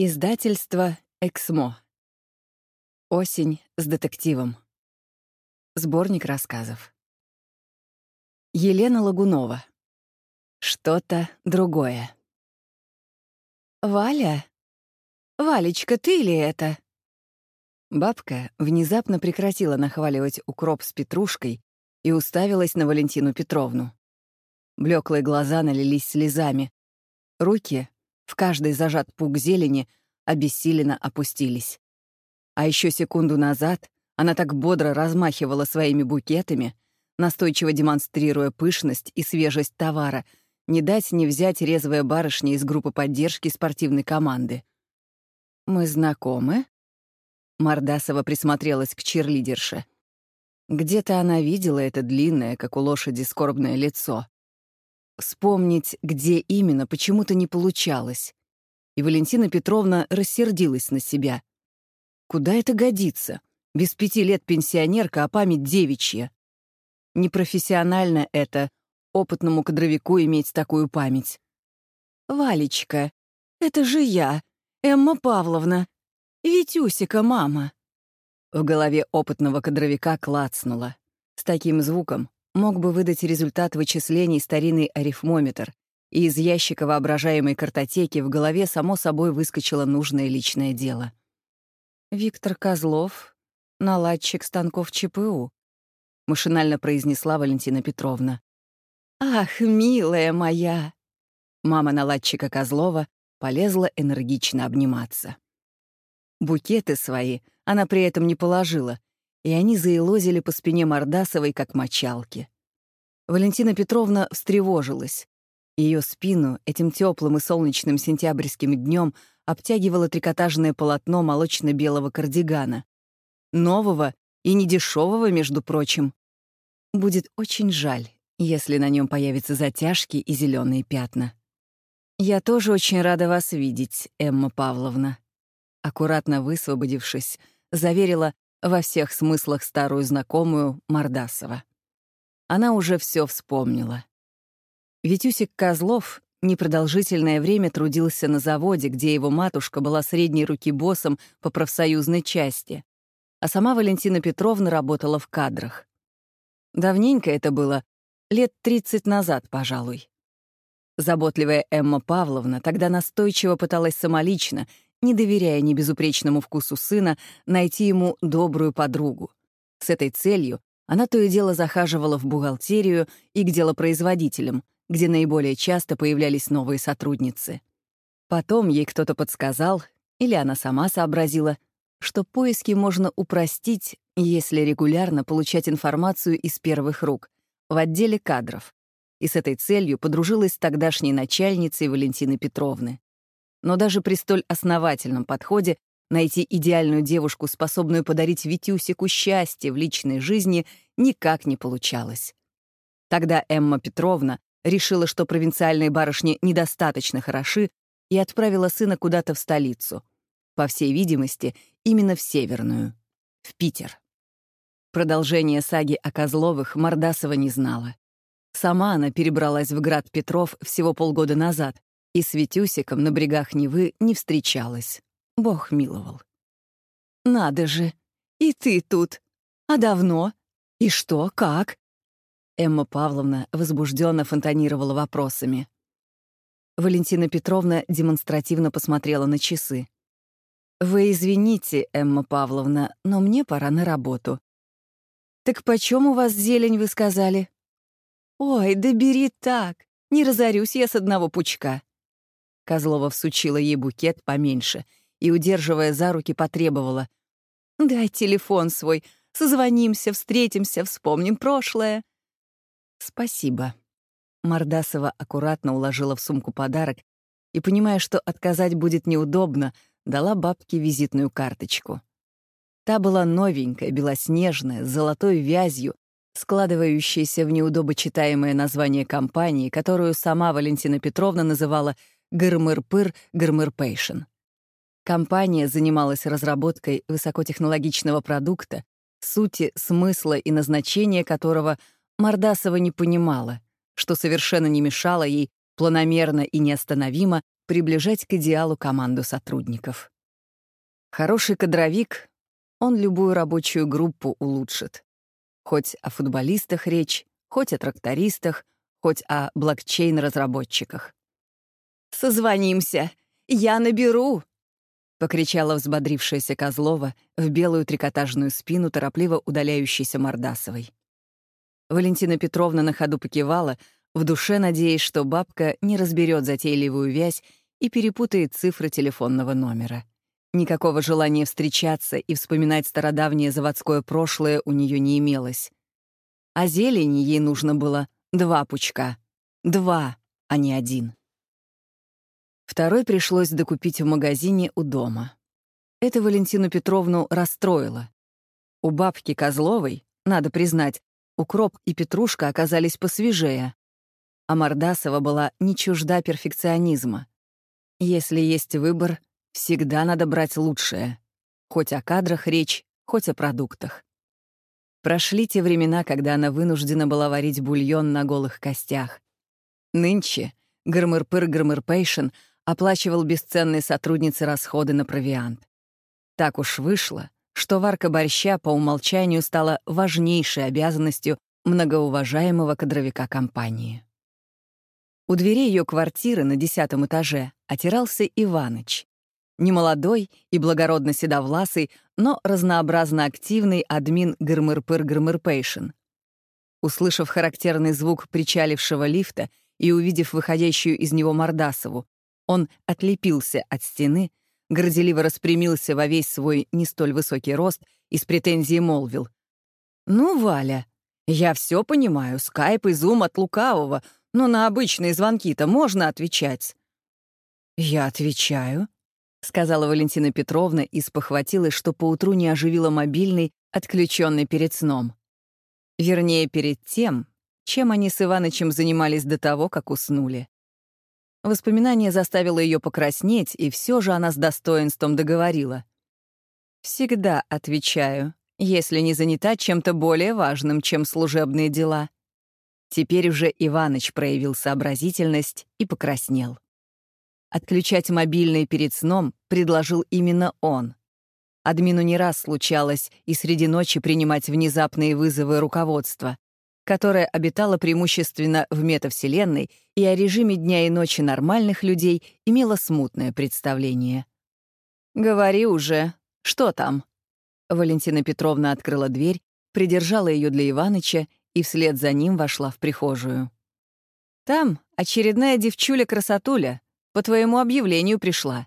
Издательство «Эксмо». Осень с детективом. Сборник рассказов. Елена Лагунова. Что-то другое. «Валя? Валечка, ты ли это?» Бабка внезапно прекратила нахваливать укроп с петрушкой и уставилась на Валентину Петровну. Блеклые глаза налились слезами. Руки в каждый зажат пук зелени обессиленно опустились. А еще секунду назад она так бодро размахивала своими букетами, настойчиво демонстрируя пышность и свежесть товара, не дать не взять резвая барышня из группы поддержки спортивной команды. «Мы знакомы?» Мордасова присмотрелась к черлидерше. Где-то она видела это длинное, как у лошади, скорбное лицо. Вспомнить, где именно, почему-то не получалось. И Валентина Петровна рассердилась на себя. Куда это годится? Без пяти лет пенсионерка, а память девичья. Непрофессионально это, опытному кадровику иметь такую память. «Валечка, это же я, Эмма Павловна. Витюсика, мама». В голове опытного кадровика клацнуло. С таким звуком мог бы выдать результат вычислений старинный арифмометр, и из ящика воображаемой картотеки в голове само собой выскочило нужное личное дело. «Виктор Козлов, наладчик станков ЧПУ», — машинально произнесла Валентина Петровна. «Ах, милая моя!» Мама наладчика Козлова полезла энергично обниматься. Букеты свои она при этом не положила, и они заилозили по спине Мордасовой, как мочалки. Валентина Петровна встревожилась. Ее спину этим теплым и солнечным сентябрьским днем обтягивало трикотажное полотно молочно-белого кардигана. Нового и недешевого, между прочим. Будет очень жаль, если на нем появятся затяжки и зеленые пятна. «Я тоже очень рада вас видеть, Эмма Павловна», аккуратно высвободившись, заверила во всех смыслах старую знакомую Мордасова. Она уже все вспомнила. Витюсик Козлов непродолжительное время трудился на заводе, где его матушка была средней руки боссом по профсоюзной части, а сама Валентина Петровна работала в кадрах. Давненько это было, лет 30 назад, пожалуй. Заботливая Эмма Павловна тогда настойчиво пыталась самолично не доверяя небезупречному вкусу сына, найти ему добрую подругу. С этой целью она то и дело захаживала в бухгалтерию и к делопроизводителям, где наиболее часто появлялись новые сотрудницы. Потом ей кто-то подсказал, или она сама сообразила, что поиски можно упростить, если регулярно получать информацию из первых рук, в отделе кадров. И с этой целью подружилась с тогдашней начальницей Валентины Петровны. Но даже при столь основательном подходе найти идеальную девушку, способную подарить Витюсику счастье в личной жизни, никак не получалось. Тогда Эмма Петровна решила, что провинциальные барышни недостаточно хороши, и отправила сына куда-то в столицу. По всей видимости, именно в Северную, в Питер. Продолжение саги о Козловых Мордасова не знала. Сама она перебралась в град Петров всего полгода назад, и с Витюсиком на брегах Невы не встречалась. Бог миловал. «Надо же! И ты тут! А давно? И что, как?» Эмма Павловна возбужденно фонтанировала вопросами. Валентина Петровна демонстративно посмотрела на часы. «Вы извините, Эмма Павловна, но мне пора на работу». «Так почем у вас зелень, вы сказали?» «Ой, да бери так, не разорюсь я с одного пучка». Козлова всучила ей букет поменьше и, удерживая за руки, потребовала. «Дай телефон свой, созвонимся, встретимся, вспомним прошлое». «Спасибо». Мордасова аккуратно уложила в сумку подарок и, понимая, что отказать будет неудобно, дала бабке визитную карточку. Та была новенькая, белоснежная, с золотой вязью, складывающаяся в неудобочитаемое название компании, которую сама Валентина Петровна называла Гырмыр-Пыр. Компания занималась разработкой высокотехнологичного продукта, сути, смысла и назначения которого Мордасова не понимала, что совершенно не мешало ей планомерно и неостановимо приближать к идеалу команду сотрудников. Хороший кадровик, он любую рабочую группу улучшит. Хоть о футболистах речь, хоть о трактористах, хоть о блокчейн-разработчиках. «Созвонимся! Я наберу!» — покричала взбодрившаяся Козлова в белую трикотажную спину торопливо удаляющейся Мордасовой. Валентина Петровна на ходу покивала, в душе надеясь, что бабка не разберет затейливую вязь и перепутает цифры телефонного номера. Никакого желания встречаться и вспоминать стародавнее заводское прошлое у нее не имелось. А зелени ей нужно было два пучка. Два, а не один. Второй пришлось докупить в магазине у дома. Это Валентину Петровну расстроило. У бабки Козловой, надо признать, укроп и петрушка оказались посвежее, а Мордасова была не чужда перфекционизма. Если есть выбор, всегда надо брать лучшее. Хоть о кадрах речь, хоть о продуктах. Прошли те времена, когда она вынуждена была варить бульон на голых костях. Нынче Грмыр-пыр оплачивал бесценной сотруднице расходы на провиант. Так уж вышло, что варка борща по умолчанию стала важнейшей обязанностью многоуважаемого кадровика компании. У дверей ее квартиры на десятом этаже отирался Иваныч. Немолодой и благородно седовласый, но разнообразно активный админ Грмырпыр-Грмырпейшн. Услышав характерный звук причалившего лифта и увидев выходящую из него Мордасову, он отлепился от стены, горделиво распрямился во весь свой не столь высокий рост и с претензией молвил. «Ну, Валя, я все понимаю, скайп и зум от лукавого, но на обычные звонки-то можно отвечать». «Я отвечаю», — сказала Валентина Петровна и спохватилась, что поутру не оживила мобильный, отключенный перед сном. Вернее, перед тем, чем они с Иванычем занимались до того, как уснули. Воспоминание заставило ее покраснеть, и все же она с достоинством договорила. «Всегда отвечаю, если не занята чем-то более важным, чем служебные дела». Теперь уже Иваныч проявил сообразительность и покраснел. Отключать мобильный перед сном предложил именно он. Админу не раз случалось и среди ночи принимать внезапные вызовы руководства, которое обитало преимущественно в метавселенной и о режиме дня и ночи нормальных людей имело смутное представление. «Говори уже, что там?» Валентина Петровна открыла дверь, придержала ее для Иваныча и вслед за ним вошла в прихожую. «Там очередная девчуля-красотуля, по твоему объявлению пришла».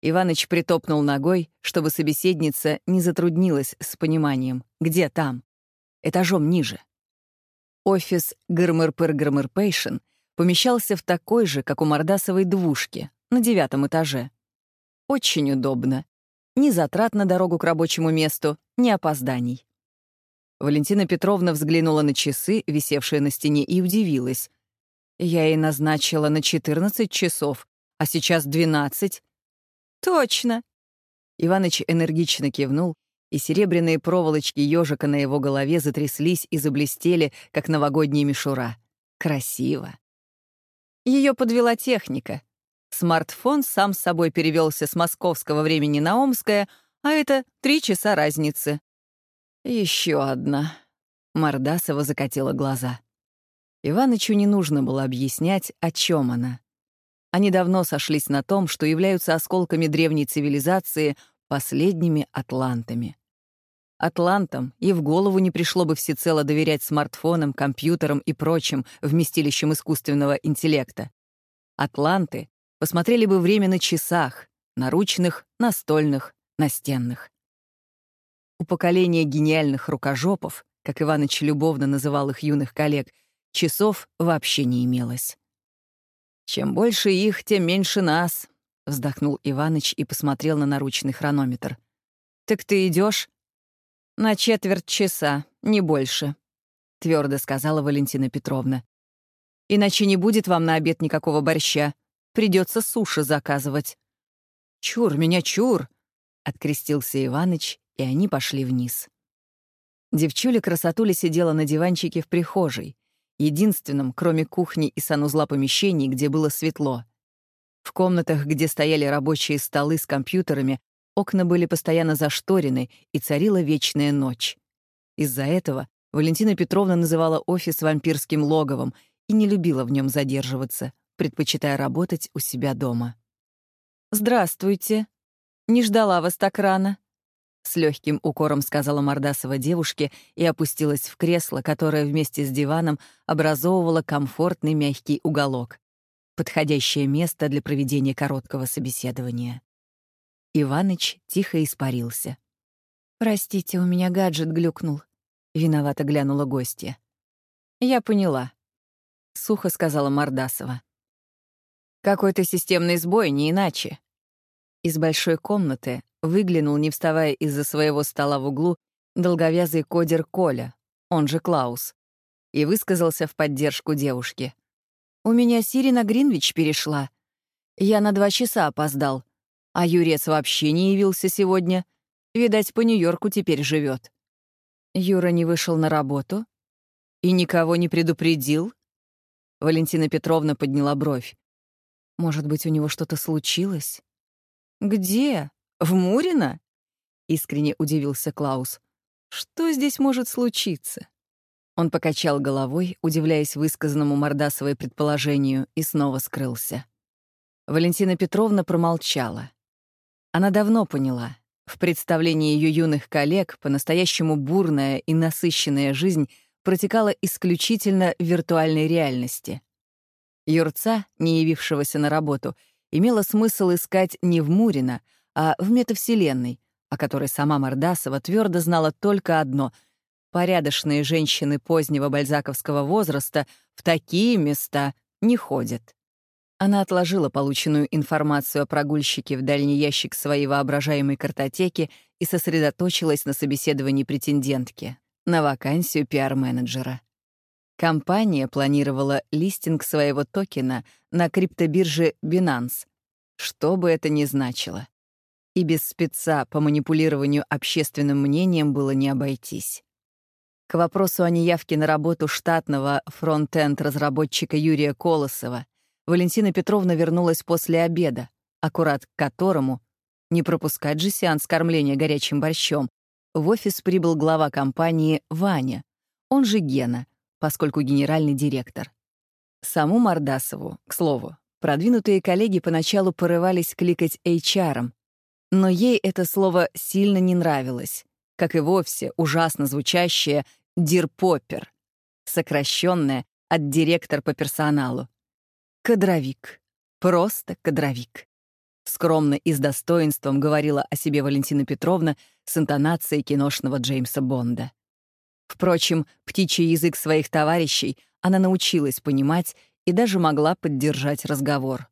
Иваныч притопнул ногой, чтобы собеседница не затруднилась с пониманием, где там, этажом ниже. Офис Грмыр-Пыр-Грмыр-Пейшн помещался в такой же, как у Мордасовой двушке, на девятом этаже. Очень удобно. Ни затрат на дорогу к рабочему месту, ни опозданий. Валентина Петровна взглянула на часы, висевшие на стене, и удивилась. Я ей назначила на 14 часов, а сейчас 12. Точно. Иваныч энергично кивнул и серебряные проволочки ежика на его голове затряслись и заблестели, как новогодняя мишура. Красиво. Ее подвела техника. Смартфон сам с собой перевелся с московского времени на омское, а это три часа разницы. Еще одна. Мордасова закатила глаза. Иванычу не нужно было объяснять, о чем она. Они давно сошлись на том, что являются осколками древней цивилизации, последними атлантами. Атлантам и в голову не пришло бы всецело доверять смартфонам, компьютерам и прочим вместилищам искусственного интеллекта. Атланты посмотрели бы время на часах, наручных, настольных, настенных. У поколения гениальных рукожопов, как Иваныч любовно называл их юных коллег, часов вообще не имелось. «Чем больше их, тем меньше нас», — вздохнул Иваныч и посмотрел на наручный хронометр. «Так ты идешь? «На четверть часа, не больше», — твердо сказала Валентина Петровна. «Иначе не будет вам на обед никакого борща. Придется суши заказывать». «Чур меня, чур!» — открестился Иваныч, и они пошли вниз. Девчуля красотуля сидела на диванчике в прихожей, единственном, кроме кухни и санузла помещений, где было светло — В комнатах, где стояли рабочие столы с компьютерами, окна были постоянно зашторены, и царила вечная ночь. Из-за этого Валентина Петровна называла офис вампирским логовом и не любила в нем задерживаться, предпочитая работать у себя дома. «Здравствуйте. Не ждала вас так рано», — с легким укором сказала Мордасова девушке и опустилась в кресло, которое вместе с диваном образовывало комфортный мягкий уголок подходящее место для проведения короткого собеседования. Иваныч тихо испарился. «Простите, у меня гаджет глюкнул», — виновато глянула гостья. «Я поняла», — сухо сказала Мордасова. «Какой-то системный сбой, не иначе». Из большой комнаты выглянул, не вставая из-за своего стола в углу, долговязый кодер Коля, он же Клаус, и высказался в поддержку девушки — у меня Сири на Гринвич перешла. Я на два часа опоздал. А Юрец вообще не явился сегодня. Видать, по Нью-Йорку теперь живет. Юра не вышел на работу? И никого не предупредил? Валентина Петровна подняла бровь. Может быть, у него что-то случилось? Где? В Мурино? Искренне удивился Клаус. Что здесь может случиться? Он покачал головой, удивляясь высказанному Мордасовой предположению, и снова скрылся. Валентина Петровна промолчала. Она давно поняла, в представлении ее юных коллег по-настоящему бурная и насыщенная жизнь протекала исключительно в виртуальной реальности. Юрца, не явившегося на работу, имело смысл искать не в Мурино, а в метавселенной, о которой сама Мордасова твердо знала только одно — порядочные женщины позднего бальзаковского возраста в такие места не ходят. Она отложила полученную информацию о прогульщике в дальний ящик своей воображаемой картотеки и сосредоточилась на собеседовании претендентки на вакансию пиар-менеджера. Компания планировала листинг своего токена на криптобирже Binance, что бы это ни значило. И без спеца по манипулированию общественным мнением было не обойтись. К вопросу о неявке на работу штатного фронт-энд-разработчика Юрия Колосова Валентина Петровна вернулась после обеда, аккурат к которому, не пропускать же сеанс кормления горячим борщом, в офис прибыл глава компании Ваня, он же Гена, поскольку генеральный директор. Саму Мордасову, к слову, продвинутые коллеги поначалу порывались кликать HR, но ей это слово сильно не нравилось как и вовсе ужасно звучащее «дирпопер», сокращенное от «директор по персоналу». Кадровик. Просто кадровик. Скромно и с достоинством говорила о себе Валентина Петровна с интонацией киношного Джеймса Бонда. Впрочем, птичий язык своих товарищей она научилась понимать и даже могла поддержать разговор.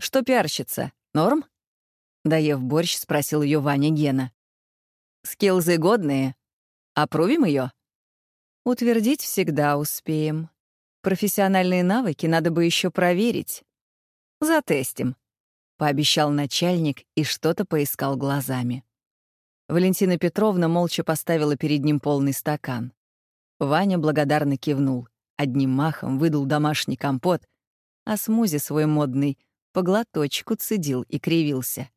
«Что пиарщица? Норм?» Доев борщ, спросил ее Ваня Гена. Скилзы годные. Опрувим ее? Утвердить всегда успеем. Профессиональные навыки надо бы еще проверить. Затестим, пообещал начальник и что-то поискал глазами. Валентина Петровна молча поставила перед ним полный стакан. Ваня благодарно кивнул, одним махом выдал домашний компот, а смузи свой модный по глоточку цедил и кривился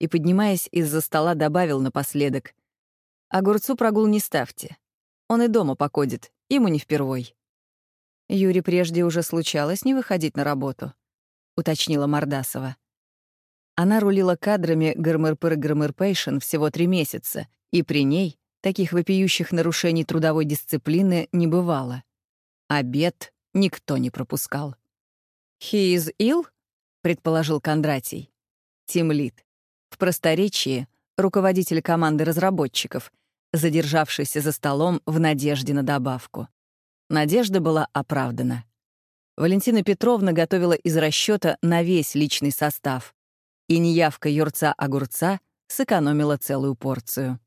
и, поднимаясь из-за стола, добавил напоследок. «Огурцу прогул не ставьте. Он и дома покодит, ему не впервой». Юре прежде уже случалось не выходить на работу, — уточнила Мордасова. Она рулила кадрами ГРМРП-ГРМРПейшн всего три месяца, и при ней таких вопиющих нарушений трудовой дисциплины не бывало. Обед никто не пропускал. «He is ill?» — предположил Кондратий. Тимлит. В просторечии — руководитель команды разработчиков, задержавшийся за столом в надежде на добавку. Надежда была оправдана. Валентина Петровна готовила из расчета на весь личный состав, и неявка юрца-огурца сэкономила целую порцию.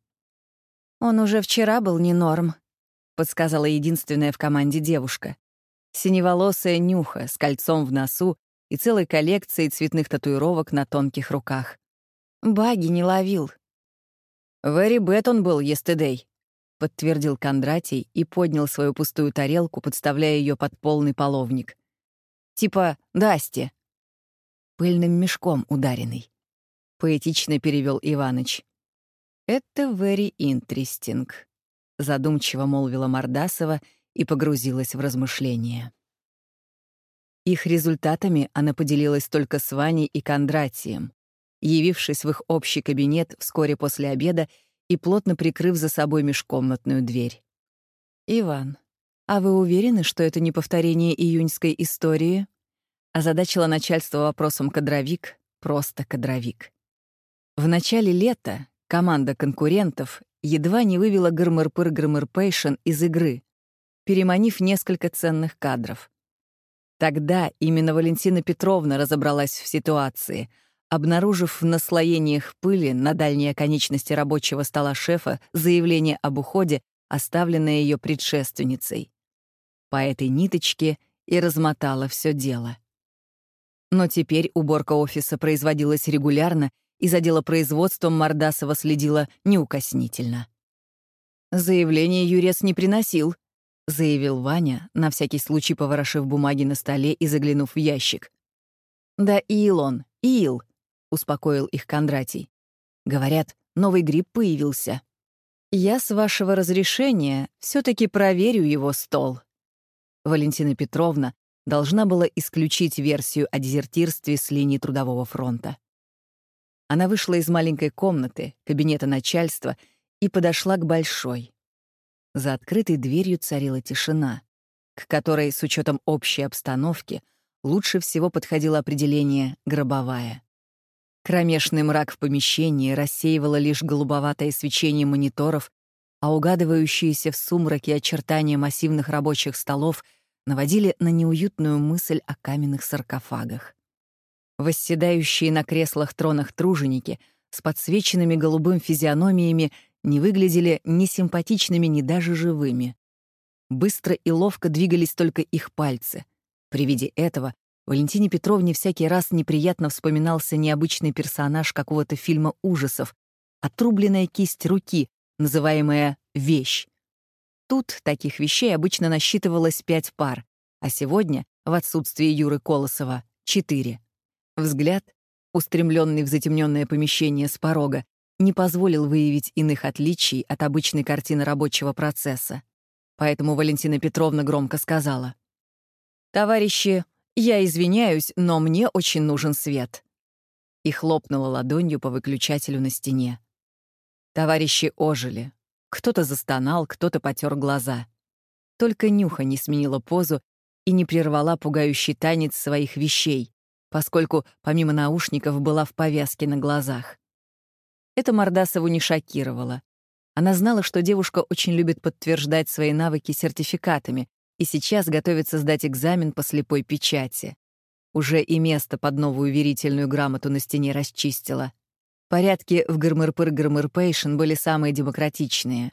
«Он уже вчера был не норм», — подсказала единственная в команде девушка. Синеволосая нюха с кольцом в носу и целой коллекцией цветных татуировок на тонких руках. Баги не ловил. «Very bad он был, yesterday», — подтвердил Кондратий и поднял свою пустую тарелку, подставляя ее под полный половник. «Типа Дасти». пыльным мешком ударенный. Поэтично перевел Иваныч. «Это very interesting», — задумчиво молвила Мордасова и погрузилась в размышления. Их результатами она поделилась только с Ваней и Кондратием, явившись в их общий кабинет вскоре после обеда и плотно прикрыв за собой межкомнатную дверь. «Иван, а вы уверены, что это не повторение июньской истории?» Озадачила начальство вопросом кадровик, просто кадровик. В начале лета команда конкурентов едва не вывела Грмырпыр-Грмырпейшн из игры, переманив несколько ценных кадров. Тогда именно Валентина Петровна разобралась в ситуации, обнаружив в наслоениях пыли на дальней оконечности рабочего стола шефа заявление об уходе, оставленное ее предшественницей. По этой ниточке и размотала все дело. Но теперь уборка офиса производилась регулярно, и за дело производством Мордасова следила неукоснительно. Заявление юрец не приносил, — заявил Ваня, на всякий случай поворошив бумаги на столе и заглянув в ящик. «Да ил он, ил», — успокоил их Кондратий. «Говорят, новый гриб появился. Я, с вашего разрешения, все таки проверю его стол». Валентина Петровна должна была исключить версию о дезертирстве с линии Трудового фронта. Она вышла из маленькой комнаты, кабинета начальства, и подошла к большой, за открытой дверью царила тишина, к которой, с учетом общей обстановки, лучше всего подходило определение «гробовая». Кромешный мрак в помещении рассеивало лишь голубоватое свечение мониторов, а угадывающиеся в сумраке очертания массивных рабочих столов наводили на неуютную мысль о каменных саркофагах. Восседающие на креслах-тронах труженики с подсвеченными голубым физиономиями не выглядели ни симпатичными, ни даже живыми. Быстро и ловко двигались только их пальцы. При виде этого Валентине Петровне всякий раз неприятно вспоминался необычный персонаж какого-то фильма ужасов, отрубленная кисть руки, называемая «вещь». Тут таких вещей обычно насчитывалось пять пар, а сегодня, в отсутствие Юры Колосова, четыре. Взгляд, устремленный в затемненное помещение с порога, не позволил выявить иных отличий от обычной картины рабочего процесса. Поэтому Валентина Петровна громко сказала. «Товарищи, я извиняюсь, но мне очень нужен свет». И хлопнула ладонью по выключателю на стене. Товарищи ожили. Кто-то застонал, кто-то потер глаза. Только Нюха не сменила позу и не прервала пугающий танец своих вещей, поскольку помимо наушников была в повязке на глазах. Это Мордасову не шокировало. Она знала, что девушка очень любит подтверждать свои навыки сертификатами и сейчас готовится сдать экзамен по слепой печати. Уже и место под новую верительную грамоту на стене расчистила. Порядки в Грмырпыр-Грмырпейшн были самые демократичные.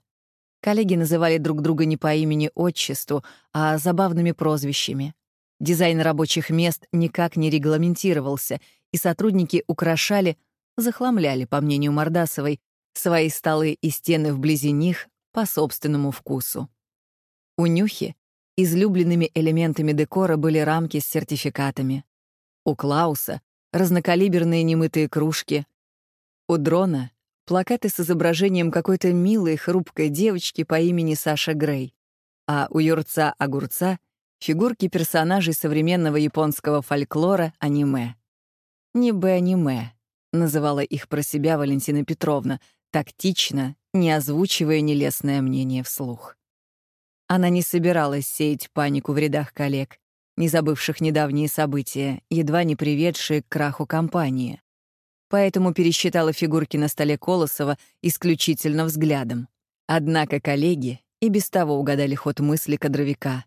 Коллеги называли друг друга не по имени-отчеству, а забавными прозвищами. Дизайн рабочих мест никак не регламентировался, и сотрудники украшали захламляли, по мнению Мордасовой, свои столы и стены вблизи них по собственному вкусу. У Нюхи излюбленными элементами декора были рамки с сертификатами. У Клауса — разнокалиберные немытые кружки. У Дрона — плакаты с изображением какой-то милой, хрупкой девочки по имени Саша Грей. А у Юрца-огурца — фигурки персонажей современного японского фольклора аниме. Не бы-аниме, называла их про себя Валентина Петровна, тактично, не озвучивая нелестное мнение вслух. Она не собиралась сеять панику в рядах коллег, не забывших недавние события, едва не приведшие к краху компании. Поэтому пересчитала фигурки на столе Колосова исключительно взглядом. Однако коллеги и без того угадали ход мысли кадровика.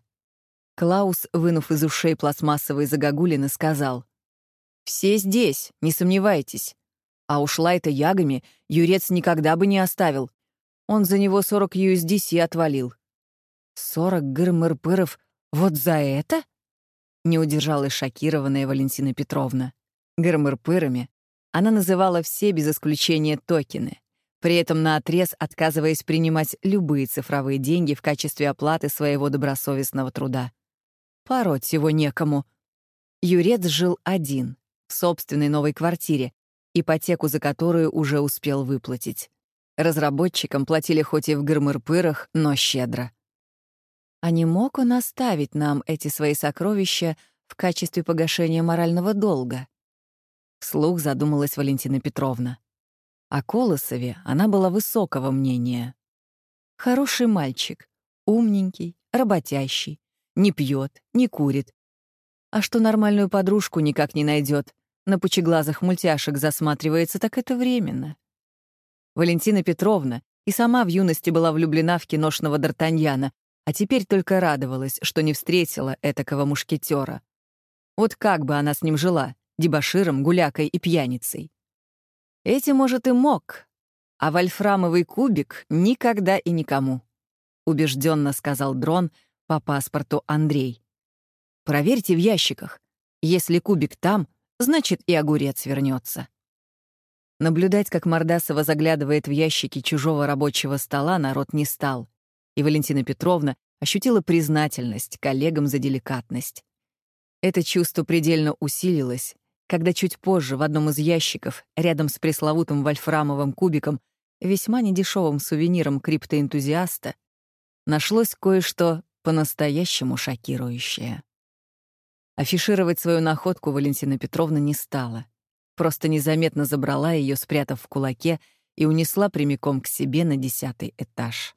Клаус, вынув из ушей пластмассовые загогулины, сказал — все здесь, не сомневайтесь. А ушла это ягами Юрец никогда бы не оставил. Он за него 40 USDC отвалил. 40 гырмырпыров вот за это? Не удержалась шокированная Валентина Петровна. Гырмырпырами она называла все без исключения токены, при этом наотрез отказываясь принимать любые цифровые деньги в качестве оплаты своего добросовестного труда. Пороть его некому. Юрец жил один, в собственной новой квартире, ипотеку за которую уже успел выплатить. Разработчикам платили хоть и в гырмыр-пырах, но щедро. А не мог он оставить нам эти свои сокровища в качестве погашения морального долга? Вслух задумалась Валентина Петровна. О Колосове она была высокого мнения. Хороший мальчик, умненький, работящий, не пьет, не курит. А что нормальную подружку никак не найдет, на пучеглазых мультяшек засматривается, так это временно. Валентина Петровна и сама в юности была влюблена в киношного Д'Артаньяна, а теперь только радовалась, что не встретила этакого мушкетера. Вот как бы она с ним жила, дебоширом, гулякой и пьяницей. Эти, может, и мог, а вольфрамовый кубик никогда и никому, убежденно сказал дрон по паспорту Андрей. Проверьте в ящиках. Если кубик там, значит и огурец вернется. Наблюдать, как Мордасова заглядывает в ящики чужого рабочего стола, народ не стал, и Валентина Петровна ощутила признательность коллегам за деликатность. Это чувство предельно усилилось, когда чуть позже в одном из ящиков, рядом с пресловутым вольфрамовым кубиком, весьма недешевым сувениром криптоэнтузиаста, нашлось кое-что по-настоящему шокирующее. Афишировать свою находку Валентина Петровна не стала просто незаметно забрала ее, спрятав в кулаке, и унесла прямиком к себе на десятый этаж.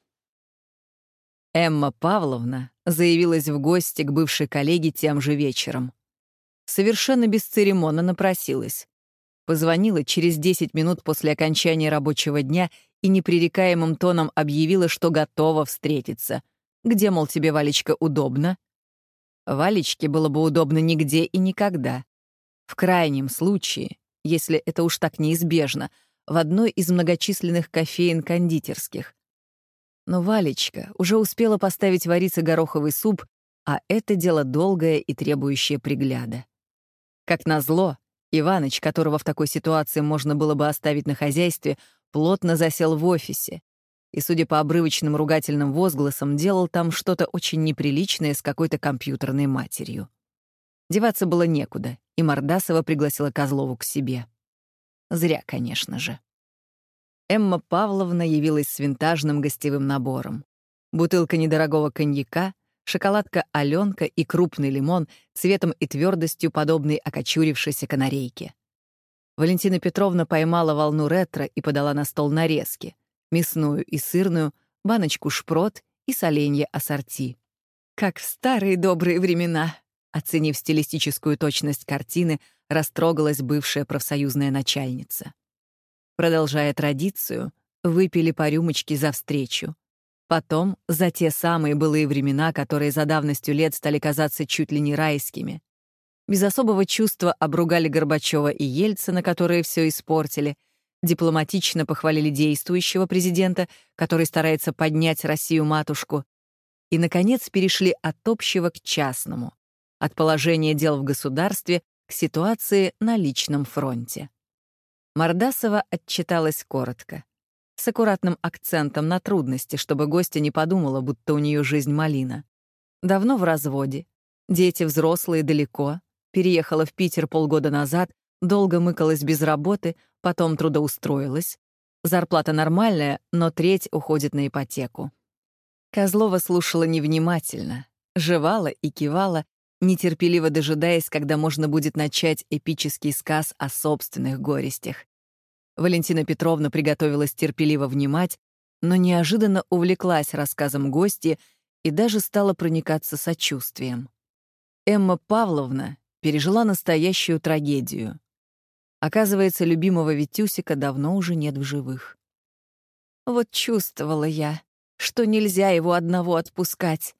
Эмма Павловна заявилась в гости к бывшей коллеге тем же вечером. Совершенно бесцеремонно напросилась. Позвонила через 10 минут после окончания рабочего дня и непререкаемым тоном объявила, что готова встретиться. Где, мол, тебе, Валечка, удобно? Валечке было бы удобно нигде и никогда. В крайнем случае, если это уж так неизбежно, в одной из многочисленных кофеин-кондитерских. Но Валечка уже успела поставить вариться гороховый суп, а это дело долгое и требующее пригляда. Как назло, Иваныч, которого в такой ситуации можно было бы оставить на хозяйстве, плотно засел в офисе и, судя по обрывочным ругательным возгласам, делал там что-то очень неприличное с какой-то компьютерной матерью. Деваться было некуда, и Мордасова пригласила Козлову к себе. Зря, конечно же. Эмма Павловна явилась с винтажным гостевым набором. Бутылка недорогого коньяка, шоколадка «Аленка» и крупный лимон цветом и твердостью, подобный окочурившейся канарейке. Валентина Петровна поймала волну ретро и подала на стол нарезки — мясную и сырную, баночку шпрот и соленье ассорти. Как в старые добрые времена. Оценив стилистическую точность картины, растрогалась бывшая профсоюзная начальница. Продолжая традицию, выпили по рюмочке за встречу. Потом за те самые былые времена, которые за давностью лет стали казаться чуть ли не райскими. Без особого чувства обругали Горбачева и Ельцина, которые все испортили, дипломатично похвалили действующего президента, который старается поднять Россию-матушку, и, наконец, перешли от общего к частному от положения дел в государстве к ситуации на личном фронте. Мордасова отчиталась коротко, с аккуратным акцентом на трудности, чтобы гостья не подумала, будто у нее жизнь малина. Давно в разводе, дети взрослые далеко, переехала в Питер полгода назад, долго мыкалась без работы, потом трудоустроилась. Зарплата нормальная, но треть уходит на ипотеку. Козлова слушала невнимательно, жевала и кивала, нетерпеливо дожидаясь, когда можно будет начать эпический сказ о собственных горестях. Валентина Петровна приготовилась терпеливо внимать, но неожиданно увлеклась рассказом гости и даже стала проникаться сочувствием. Эмма Павловна пережила настоящую трагедию. Оказывается, любимого Витюсика давно уже нет в живых. Вот чувствовала я, что нельзя его одного отпускать.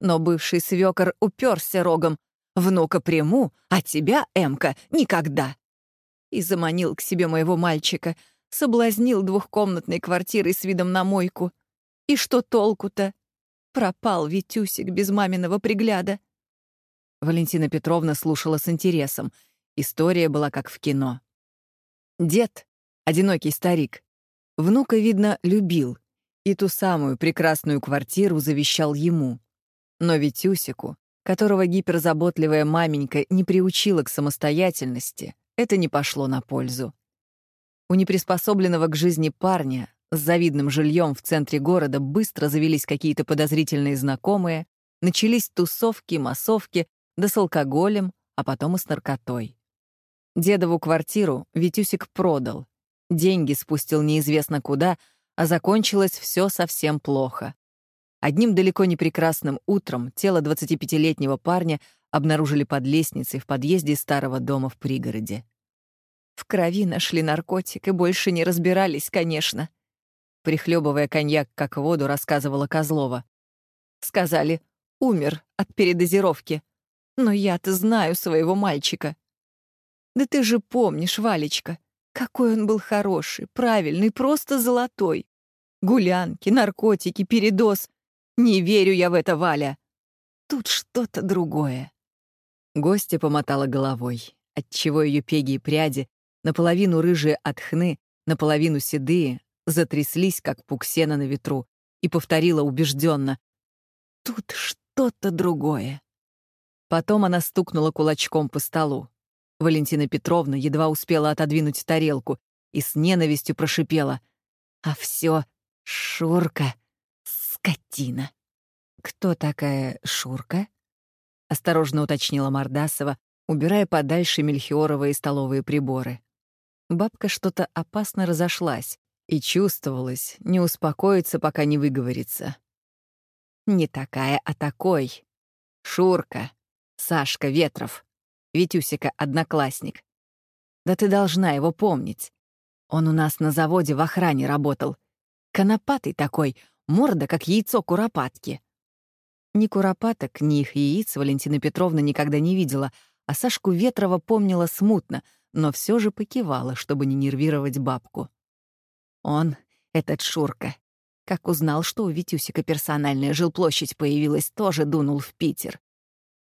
Но бывший свекор уперся рогом. «Внука приму, а тебя, Эмка, никогда!» И заманил к себе моего мальчика, соблазнил двухкомнатной квартирой с видом на мойку. И что толку-то? Пропал Витюсик без маминого пригляда. Валентина Петровна слушала с интересом. История была как в кино. Дед, одинокий старик, внука, видно, любил, и ту самую прекрасную квартиру завещал ему. Но Витюсику, которого гиперзаботливая маменька не приучила к самостоятельности, это не пошло на пользу. У неприспособленного к жизни парня с завидным жильем в центре города быстро завелись какие-то подозрительные знакомые, начались тусовки, массовки, да с алкоголем, а потом и с наркотой. Дедову квартиру Витюсик продал, деньги спустил неизвестно куда, а закончилось все совсем плохо. Одним далеко не прекрасным утром тело 25-летнего парня обнаружили под лестницей в подъезде старого дома в пригороде. В крови нашли наркотик и больше не разбирались, конечно. Прихлебывая коньяк как воду, рассказывала Козлова. Сказали, умер от передозировки. Но я-то знаю своего мальчика. Да ты же помнишь, Валечка, какой он был хороший, правильный, просто золотой. Гулянки, наркотики, передоз. Не верю я в это, Валя. Тут что-то другое. Гостья помотала головой, отчего ее пеги и пряди наполовину рыжие от хны, наполовину седые, затряслись, как пук сена на ветру, и повторила убежденно: «Тут что-то другое». Потом она стукнула кулачком по столу. Валентина Петровна едва успела отодвинуть тарелку и с ненавистью прошипела. «А все Шурка, скотина». «Кто такая Шурка?» — осторожно уточнила Мордасова, убирая подальше мельхиоровые столовые приборы. Бабка что-то опасно разошлась, и чувствовалось, не успокоится, пока не выговорится. Не такая, а такой. Шурка, Сашка Ветров, Витюсика одноклассник. Да ты должна его помнить. Он у нас на заводе в охране работал. Конопатый такой, морда, как яйцо куропатки. Ни куропаток, ни их яиц Валентина Петровна никогда не видела, а Сашку Ветрова помнила смутно — но все же покивала, чтобы не нервировать бабку. Он, этот Шурка, как узнал, что у Витюсика персональная жилплощадь появилась, тоже дунул в Питер.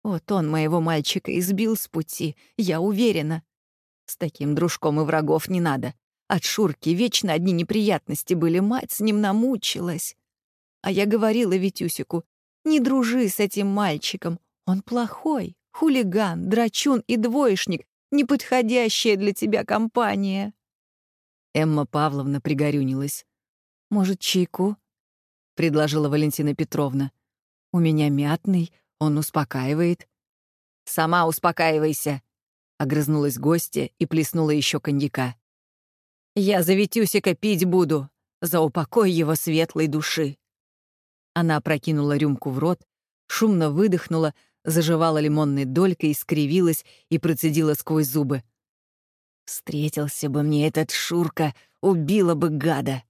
Вот он моего мальчика избил с пути, я уверена. С таким дружком и врагов не надо. От Шурки вечно одни неприятности были, мать с ним намучилась. А я говорила Витюсику, не дружи с этим мальчиком, он плохой, хулиган, драчун и двоечник, неподходящая для тебя компания». Эмма Павловна пригорюнилась. «Может, чайку?» — предложила Валентина Петровна. «У меня мятный, он успокаивает». «Сама успокаивайся», — огрызнулась гостья и плеснула еще коньяка. «Я за Витюсика пить буду, за упокой его светлой души». Она опрокинула рюмку в рот, шумно выдохнула, заживала лимонной долькой, скривилась и процедила сквозь зубы. «Встретился бы мне этот Шурка, убила бы гада!»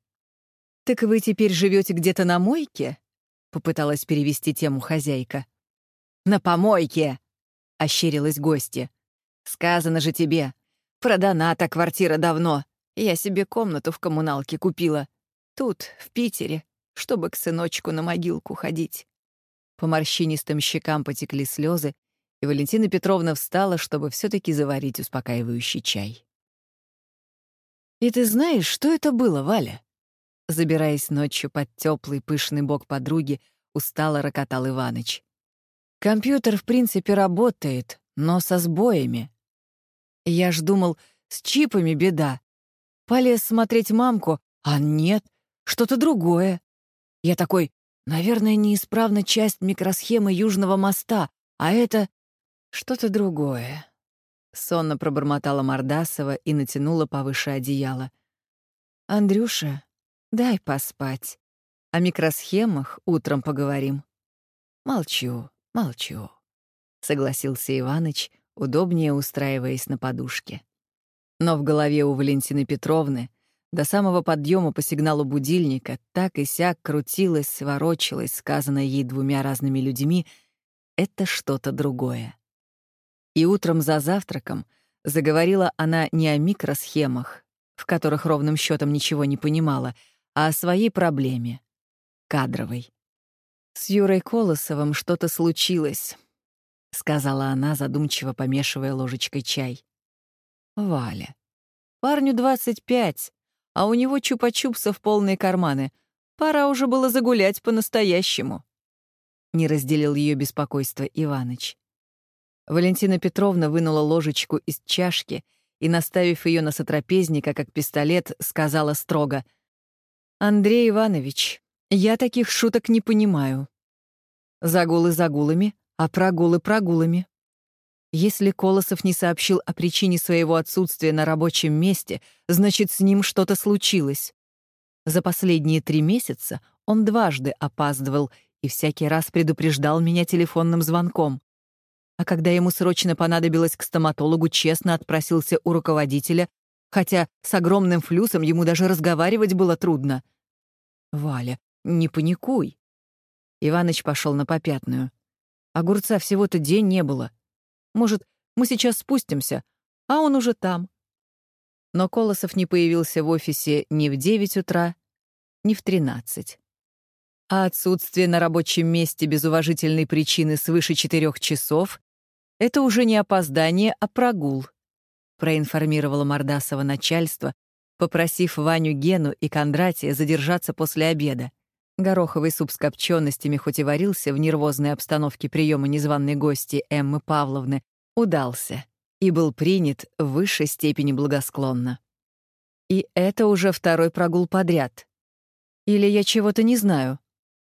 «Так вы теперь живете где-то на мойке?» — попыталась перевести тему хозяйка. «На помойке!» — ощерилась гостья. «Сказано же тебе, продана та квартира давно. Я себе комнату в коммуналке купила. Тут, в Питере, чтобы к сыночку на могилку ходить. По морщинистым щекам потекли слезы, и Валентина Петровна встала, чтобы все таки заварить успокаивающий чай. «И ты знаешь, что это было, Валя?» Забираясь ночью под теплый пышный бок подруги, устало рокотал Иваныч. «Компьютер, в принципе, работает, но со сбоями. Я ж думал, с чипами беда. Полез смотреть мамку, а нет, что-то другое. Я такой, Наверное, неисправна часть микросхемы Южного моста, а это что-то другое. Сонно пробормотала Мордасова и натянула повыше одеяло. «Андрюша, дай поспать. О микросхемах утром поговорим». «Молчу, молчу», — согласился Иваныч, удобнее устраиваясь на подушке. Но в голове у Валентины Петровны до самого подъема по сигналу будильника так и сяк крутилась, ворочалась, сказанное ей двумя разными людьми, это что-то другое. И утром за завтраком заговорила она не о микросхемах, в которых ровным счетом ничего не понимала, а о своей проблеме — кадровой. «С Юрой Колосовым что-то случилось», — сказала она, задумчиво помешивая ложечкой чай. «Валя, парню 25, а у него чупа-чупсов полные карманы. Пора уже было загулять по-настоящему. Не разделил ее беспокойство Иваныч. Валентина Петровна вынула ложечку из чашки и, наставив ее на сотрапезника, как пистолет, сказала строго. «Андрей Иванович, я таких шуток не понимаю. Загулы загулами, а прогулы прогулами. Если Колосов не сообщил о причине своего отсутствия на рабочем месте, значит, с ним что-то случилось. За последние три месяца он дважды опаздывал и всякий раз предупреждал меня телефонным звонком. А когда ему срочно понадобилось к стоматологу, честно отпросился у руководителя, хотя с огромным флюсом ему даже разговаривать было трудно. «Валя, не паникуй». Иваныч пошел на попятную. Огурца всего-то день не было. Может, мы сейчас спустимся, а он уже там. Но Колосов не появился в офисе ни в 9 утра, ни в 13. А отсутствие на рабочем месте без уважительной причины свыше четырех часов — это уже не опоздание, а прогул, проинформировало Мордасова начальство, попросив Ваню Гену и Кондратия задержаться после обеда. Гороховый суп с копченостями, хоть и варился в нервозной обстановке приема незваной гости Эммы Павловны, удался и был принят в высшей степени благосклонно. И это уже второй прогул подряд. Или я чего-то не знаю?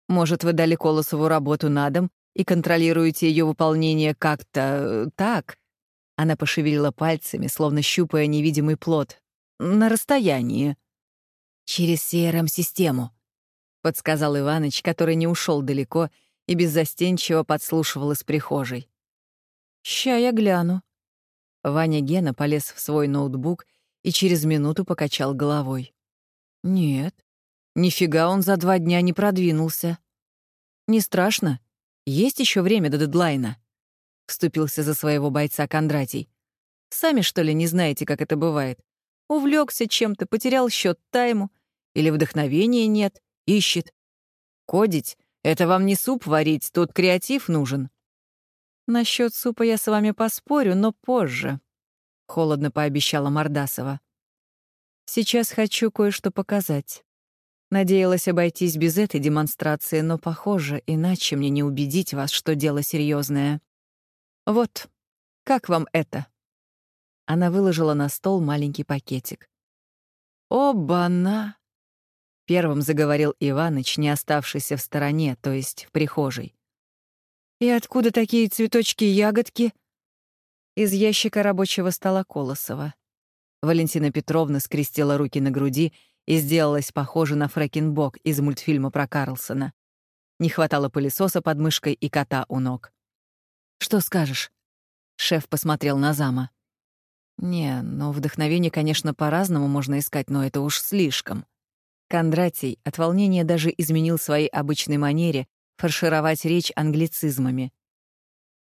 Может, вы дали Колосову работу на дом и контролируете ее выполнение как-то э, так? Она пошевелила пальцами, словно щупая невидимый плод. На расстоянии. Через CRM-систему, подсказал Иваныч, который не ушел далеко и беззастенчиво подслушивал из прихожей. «Ща я гляну». Ваня Гена полез в свой ноутбук и через минуту покачал головой. «Нет, нифига он за два дня не продвинулся». «Не страшно. Есть еще время до дедлайна», — вступился за своего бойца Кондратий. «Сами, что ли, не знаете, как это бывает? Увлекся чем-то, потерял счет тайму, или вдохновения нет, ищет. Кодить — это вам не суп варить, тут креатив нужен. Насчет супа я с вами поспорю, но позже, — холодно пообещала Мордасова. Сейчас хочу кое-что показать. Надеялась обойтись без этой демонстрации, но, похоже, иначе мне не убедить вас, что дело серьезное. Вот, как вам это? Она выложила на стол маленький пакетик. «Оба-на!» Первым заговорил Иваныч, не оставшийся в стороне, то есть в прихожей. «И откуда такие цветочки-ягодки?» Из ящика рабочего стола Колосова. Валентина Петровна скрестила руки на груди и сделалась похожа на Фрэкенбок из мультфильма про Карлсона. Не хватало пылесоса под мышкой и кота у ног. «Что скажешь?» Шеф посмотрел на зама. «Не, ну, вдохновение, конечно, по-разному можно искать, но это уж слишком». Кондратий от волнения даже изменил своей обычной манере фаршировать речь англицизмами.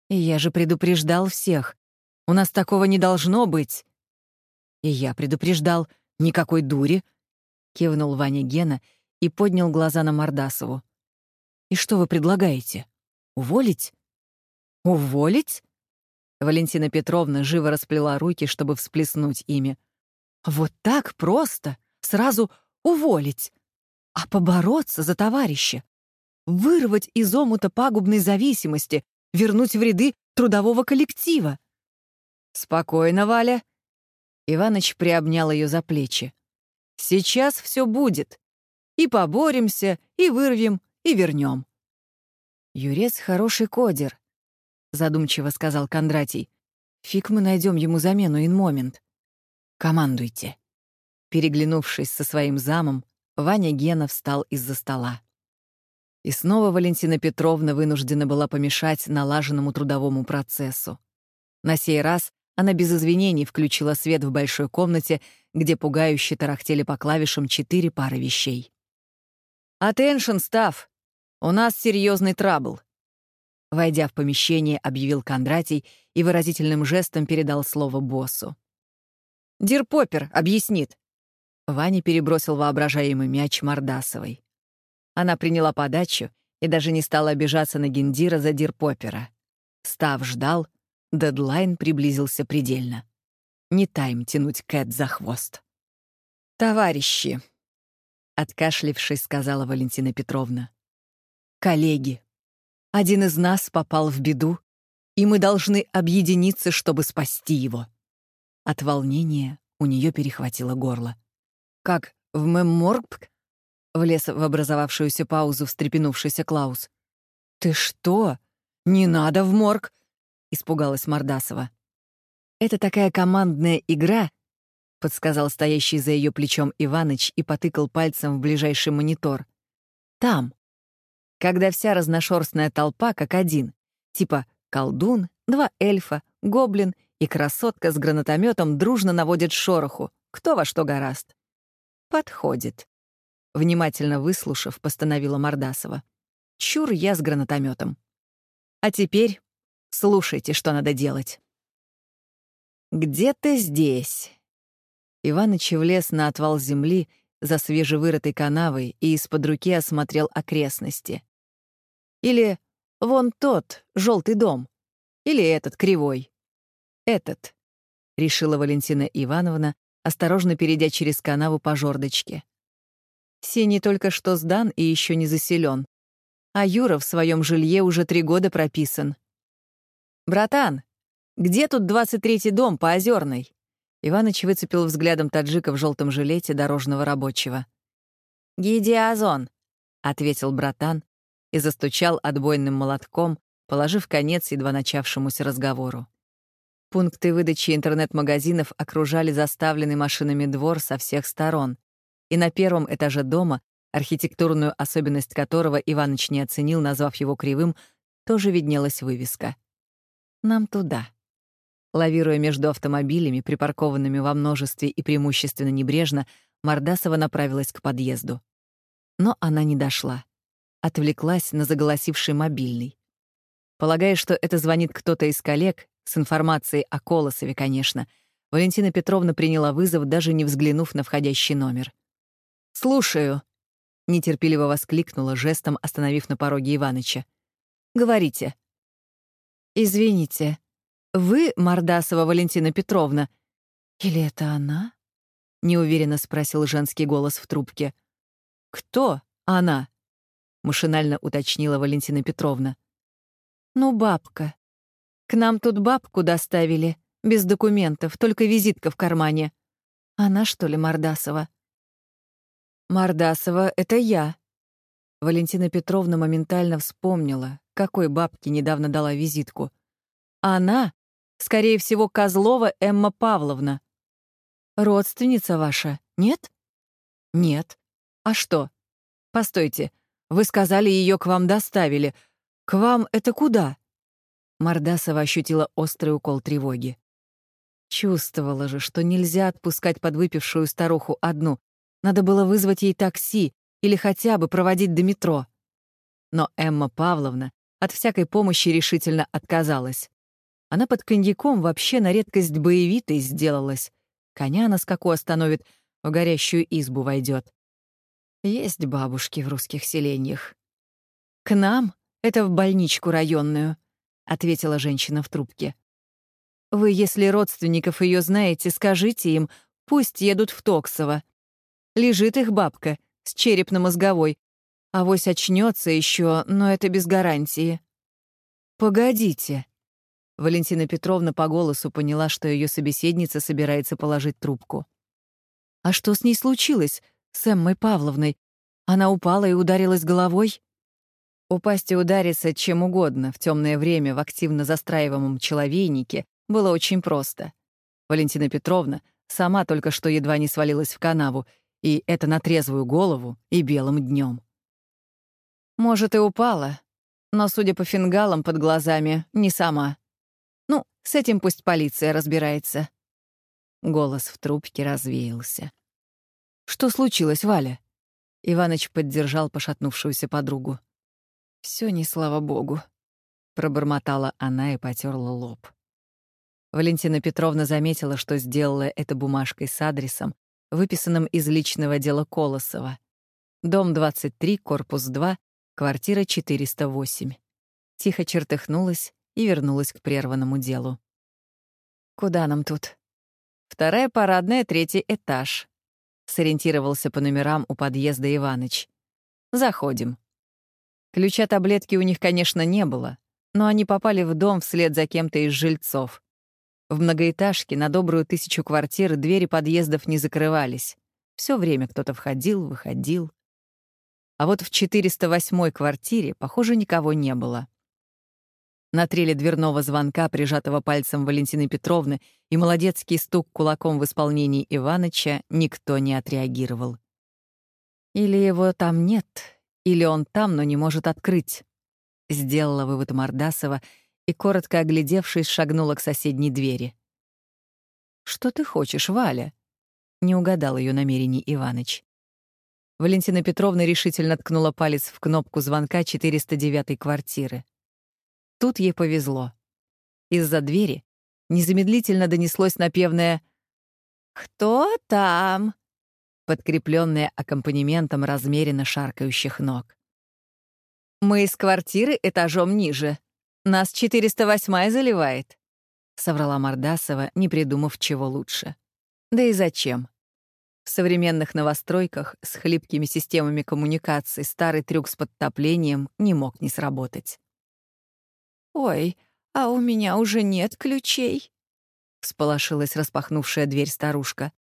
«И я же предупреждал всех. У нас такого не должно быть!» «И я предупреждал. Никакой дури!» — кивнул Ваня Гена и поднял глаза на Мордасову. «И что вы предлагаете? Уволить?» «Уволить?» Валентина Петровна живо расплела руки, чтобы всплеснуть ими. «Вот так просто? Сразу уволить, а побороться за товарища, вырвать из омута пагубной зависимости, вернуть в ряды трудового коллектива. «Спокойно, Валя». Иваныч приобнял ее за плечи. «Сейчас все будет. И поборемся, и вырвем, и вернем». «Юрец хороший кодер», — задумчиво сказал Кондратий. «Фиг мы найдем ему замену ин-момент. Командуйте». Переглянувшись со своим замом, Ваня Гена встал из-за стола. И снова Валентина Петровна вынуждена была помешать налаженному трудовому процессу. На сей раз она без извинений включила свет в большой комнате, где пугающе тарахтели по клавишам четыре пары вещей. «Attention, staff! У нас серьезный trouble!» Войдя в помещение, объявил Кондратий и выразительным жестом передал слово боссу. «Дирпопер объяснит, Ваня перебросил воображаемый мяч Мордасовой. Она приняла подачу и даже не стала обижаться на Гендира за Дирпопера. Staff ждал, дедлайн приблизился предельно. Не тайм тянуть Кэт за хвост. «Товарищи», — откашлившись, сказала Валентина Петровна, «коллеги, один из нас попал в беду, и мы должны объединиться, чтобы спасти его. От волнения у нее перехватило горло. «Как в Мемморгпк?» — влез в образовавшуюся паузу встрепенувшийся Клаус. «Ты что? Не надо в морг!» — испугалась Мордасова. «Это такая командная игра», — подсказал стоящий за ее плечом Иваныч и потыкал пальцем в ближайший монитор. «Там. Когда вся разношерстная толпа как один, типа колдун, два эльфа, гоблин и красотка с гранатометом дружно наводят шороху, кто во что гораст. Подходит. Внимательно выслушав, постановила Мордасова. Чур я с гранатометом. А теперь слушайте, что надо делать. Где-то здесь. Иваныч влез на отвал земли за свежевырытой канавой и из-под руки осмотрел окрестности. Или вон тот, желтый дом. Или этот, кривой. Этот, — решила Валентина Ивановна, осторожно перейдя через канаву по жердочке. Синий только что сдан и еще не заселен, а Юра в своем жилье уже три года прописан. «Братан, где тут двадцать третий дом по Озерной?» Иваныч выцепил взглядом таджика в желтом жилете дорожного рабочего. «Гидиазон», — ответил братан и застучал отбойным молотком, положив конец едва начавшемуся разговору. Пункты выдачи интернет-магазинов окружали заставленный машинами двор со всех сторон, и на первом этаже дома, архитектурную особенность которого Иваныч не оценил, назвав его кривым, тоже виднелась вывеска. «Нам туда». Лавируя между автомобилями, припаркованными во множестве и преимущественно небрежно, Мордасова направилась к подъезду. Но она не дошла. Отвлеклась на заголосивший мобильный. Полагая, что это звонит кто-то из коллег, с информацией о Колосове, конечно. Валентина Петровна приняла вызов, даже не взглянув на входящий номер. «Слушаю», — нетерпеливо воскликнула, жестом остановив на пороге Иваныча. «Говорите». «Извините, вы Мордасова Валентина Петровна? Или это она?» — неуверенно спросил женский голос в трубке. «Кто она?» — машинально уточнила Валентина Петровна. «Ну, бабка», к нам тут бабку доставили, без документов, только визитка в кармане. Она, что ли, Мордасова? Мордасова — это я. Валентина Петровна моментально вспомнила, какой бабке недавно дала визитку. Она, скорее всего, Козлова Эмма Павловна. Родственница ваша, нет? Нет. А что? Постойте, вы сказали, ее к вам доставили. К вам это куда? Мордасова ощутила острый укол тревоги. Чувствовала же, что нельзя отпускать подвыпившую старуху одну. Надо было вызвать ей такси или хотя бы проводить до метро. Но Эмма Павловна от всякой помощи решительно отказалась. Она под коньяком вообще на редкость боевитой сделалась. Коня на скаку остановит, в горящую избу войдет. Есть бабушки в русских селениях. К нам — это в больничку районную — ответила женщина в трубке. Вы, если родственников ее знаете, скажите им, пусть едут в Токсово. Лежит их бабка с черепно-мозговой. Авось очнется еще, но это без гарантии. Погодите. Валентина Петровна по голосу поняла, что ее собеседница собирается положить трубку. А что с ней случилось, с Эммой Павловной? Она упала и ударилась головой? Упасть и удариться чем угодно в темное время в активно застраиваемом человейнике было очень просто. Валентина Петровна сама только что едва не свалилась в канаву, и это на трезвую голову и белым днем. Может, и упала, но, судя по фингалам под глазами, не сама. Ну, с этим пусть полиция разбирается. Голос в трубке развеялся. «Что случилось, Валя?» Иваныч поддержал пошатнувшуюся подругу. Все не слава богу», — пробормотала она и потерла лоб. Валентина Петровна заметила, что сделала это бумажкой с адресом, выписанным из личного дела Колосова. Дом 23, корпус 2, квартира 408. Тихо чертыхнулась и вернулась к прерванному делу. «Куда нам тут?» «Вторая парадная, третий этаж», — сориентировался по номерам у подъезда Иваныч. «Заходим». Ключа таблетки у них, конечно, не было, но они попали в дом вслед за кем-то из жильцов. В многоэтажке на добрую тысячу квартир двери подъездов не закрывались. Все время кто-то входил, выходил. А вот в 408-й квартире, похоже, никого не было. На треле дверного звонка, прижатого пальцем Валентины Петровны, и молодецкий стук кулаком в исполнении Иваныча никто не отреагировал. Или его там нет, или он там, но не может открыть. Сделала вывод Мордасова и, коротко оглядевшись, шагнула к соседней двери. «Что ты хочешь, Валя?» — не угадал ее намерений Иваныч. Валентина Петровна решительно ткнула палец в кнопку звонка 409-й квартиры. Тут ей повезло. Из-за двери незамедлительно донеслось напевное «Кто там?», подкрепленное аккомпанементом размеренно шаркающих ног. «Мы из квартиры этажом ниже. Нас 408-я заливает», — соврала Мордасова, не придумав чего лучше. «Да и зачем?» В современных новостройках с хлипкими системами коммуникаций старый трюк с подтоплением не мог не сработать. «Ой, а у меня уже нет ключей», — всполошилась распахнувшая дверь старушка.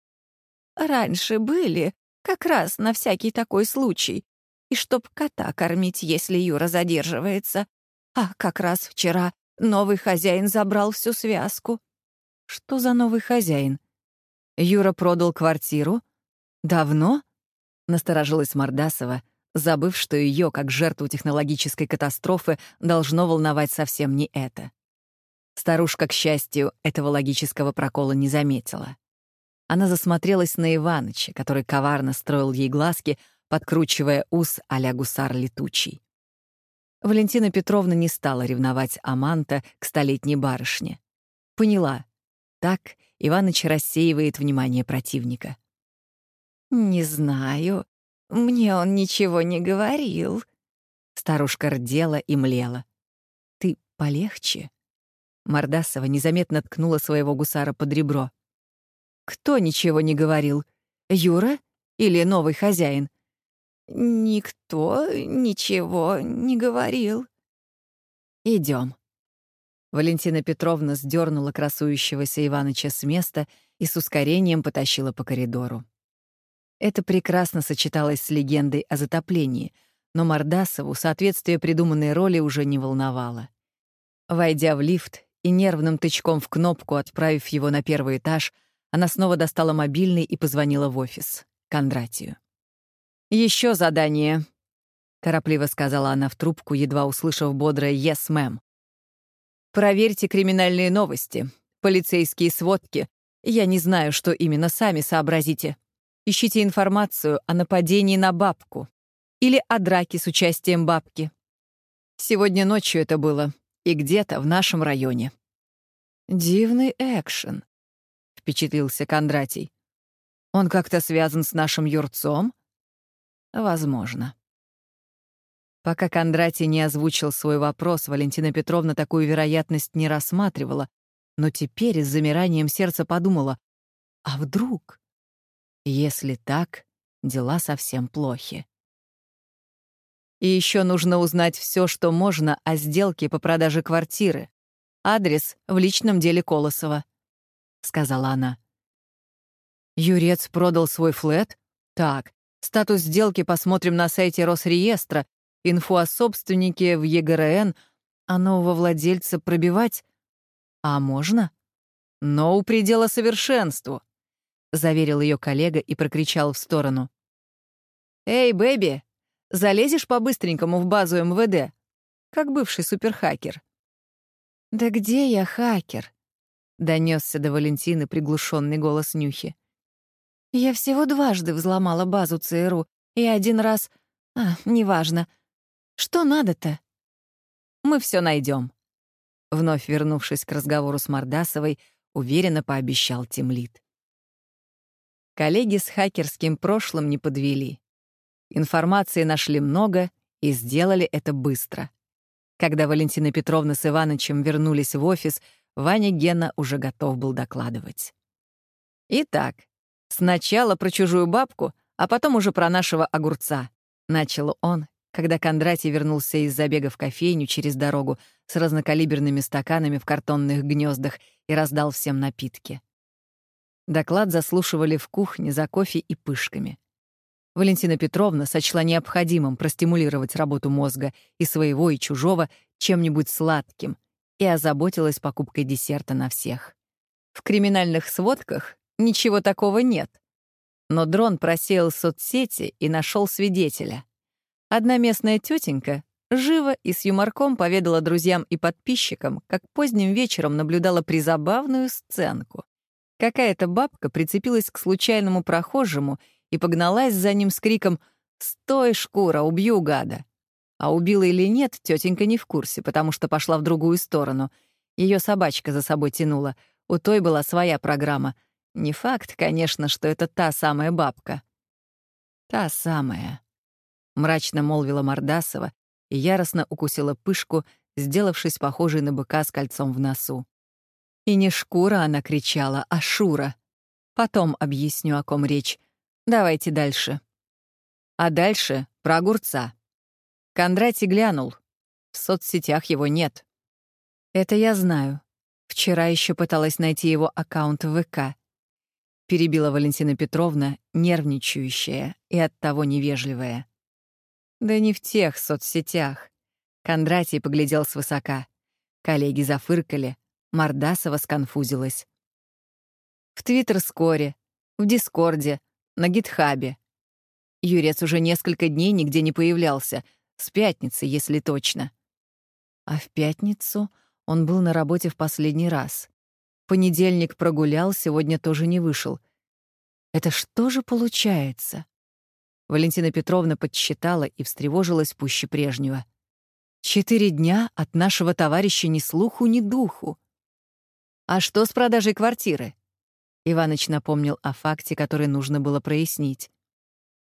«Раньше были, как раз на всякий такой случай, и чтоб кота кормить, если Юра задерживается. А как раз вчера новый хозяин забрал всю связку». «Что за новый хозяин? Юра продал квартиру? Давно?» — насторожилась Мордасова, забыв, что ее, как жертву технологической катастрофы, должно волновать совсем не это. Старушка, к счастью, этого логического прокола не заметила. Она засмотрелась на Иваныча, который коварно строил ей глазки, подкручивая ус а-ля гусар летучий. Валентина Петровна не стала ревновать Аманта к столетней барышне. Поняла. Так Иваныч рассеивает внимание противника. «Не знаю», «Мне он ничего не говорил». Старушка рдела и млела. «Ты полегче?» Мордасова незаметно ткнула своего гусара под ребро. «Кто ничего не говорил? Юра или новый хозяин?» «Никто ничего не говорил». Идем. Валентина Петровна сдернула красующегося Иваныча с места и с ускорением потащила по коридору. Это прекрасно сочеталось с легендой о затоплении, но Мордасову соответствие придуманной роли уже не волновало. Войдя в лифт и нервным тычком в кнопку, отправив его на первый этаж, она снова достала мобильный и позвонила в офис, Кондратию. Еще задание», — торопливо сказала она в трубку, едва услышав бодрое «Yes, мэм». «Проверьте криминальные новости, полицейские сводки. Я не знаю, что именно сами сообразите. Ищите информацию о нападении на бабку или о драке с участием бабки. Сегодня ночью это было, и где-то в нашем районе. «Дивный экшен», — впечатлился Кондратий. «Он как-то связан с нашим юрцом?» «Возможно». Пока Кондратий не озвучил свой вопрос, Валентина Петровна такую вероятность не рассматривала, но теперь с замиранием сердца подумала, а вдруг? Если так, дела совсем плохи. И еще нужно узнать все, что можно о сделке по продаже квартиры. Адрес в личном деле Колосова, — сказала она. Юрец продал свой флет? Так, статус сделки посмотрим на сайте Росреестра, инфу о собственнике в ЕГРН, а нового владельца пробивать? А можно? Но у предела совершенству. — заверил ее коллега и прокричал в сторону. «Эй, Бэби, залезешь по-быстренькому в базу МВД, как бывший суперхакер?» «Да где я хакер?» — донесся до Валентины приглушенный голос Нюхи. «Я всего дважды взломала базу ЦРУ, и один раз... А, неважно. Что надо-то?» «Мы все найдем. Вновь вернувшись к разговору с Мордасовой, уверенно пообещал Тимлит. Коллеги с хакерским прошлым не подвели. Информации нашли много и сделали это быстро. Когда Валентина Петровна с Иванычем вернулись в офис, Ваня Гена уже готов был докладывать. «Итак, сначала про чужую бабку, а потом уже про нашего огурца», — начал он, когда Кондратий вернулся из забега в кофейню через дорогу с разнокалиберными стаканами в картонных гнездах и раздал всем напитки. Доклад заслушивали в кухне за кофе и пышками. Валентина Петровна сочла необходимым простимулировать работу мозга и своего, и чужого чем-нибудь сладким и озаботилась покупкой десерта на всех. В криминальных сводках ничего такого нет. Но дрон просеял соцсети и нашел свидетеля. Одна местная тетенька живо и с юморком поведала друзьям и подписчикам, как поздним вечером наблюдала призабавную сценку. Какая-то бабка прицепилась к случайному прохожему и погналась за ним с криком «Стой, шкура, убью гада!». А убила или нет, тетенька не в курсе, потому что пошла в другую сторону. Ее собачка за собой тянула. У той была своя программа. Не факт, конечно, что это та самая бабка. «Та самая», — мрачно молвила Мордасова и яростно укусила пышку, сделавшись похожей на быка с кольцом в носу. И не шкура она кричала, а Шура. Потом объясню, о ком речь. Давайте дальше. А дальше про огурца. Кондратий глянул. В соцсетях его нет. Это я знаю. Вчера еще пыталась найти его аккаунт в ВК. Перебила Валентина Петровна, нервничающая и оттого невежливая. Да не в тех соцсетях. Кондратий поглядел свысока. Коллеги зафыркали, Мордасова сконфузилась. В Твиттер-скоре, в Дискорде, на Гитхабе. Юрец уже несколько дней нигде не появлялся, с пятницы, если точно. А в пятницу он был на работе в последний раз. Понедельник прогулял, сегодня тоже не вышел. Это что же получается? Валентина Петровна подсчитала и встревожилась пуще прежнего. Четыре дня от нашего товарища ни слуху, ни духу. «А что с продажей квартиры?» Иваныч напомнил о факте, который нужно было прояснить.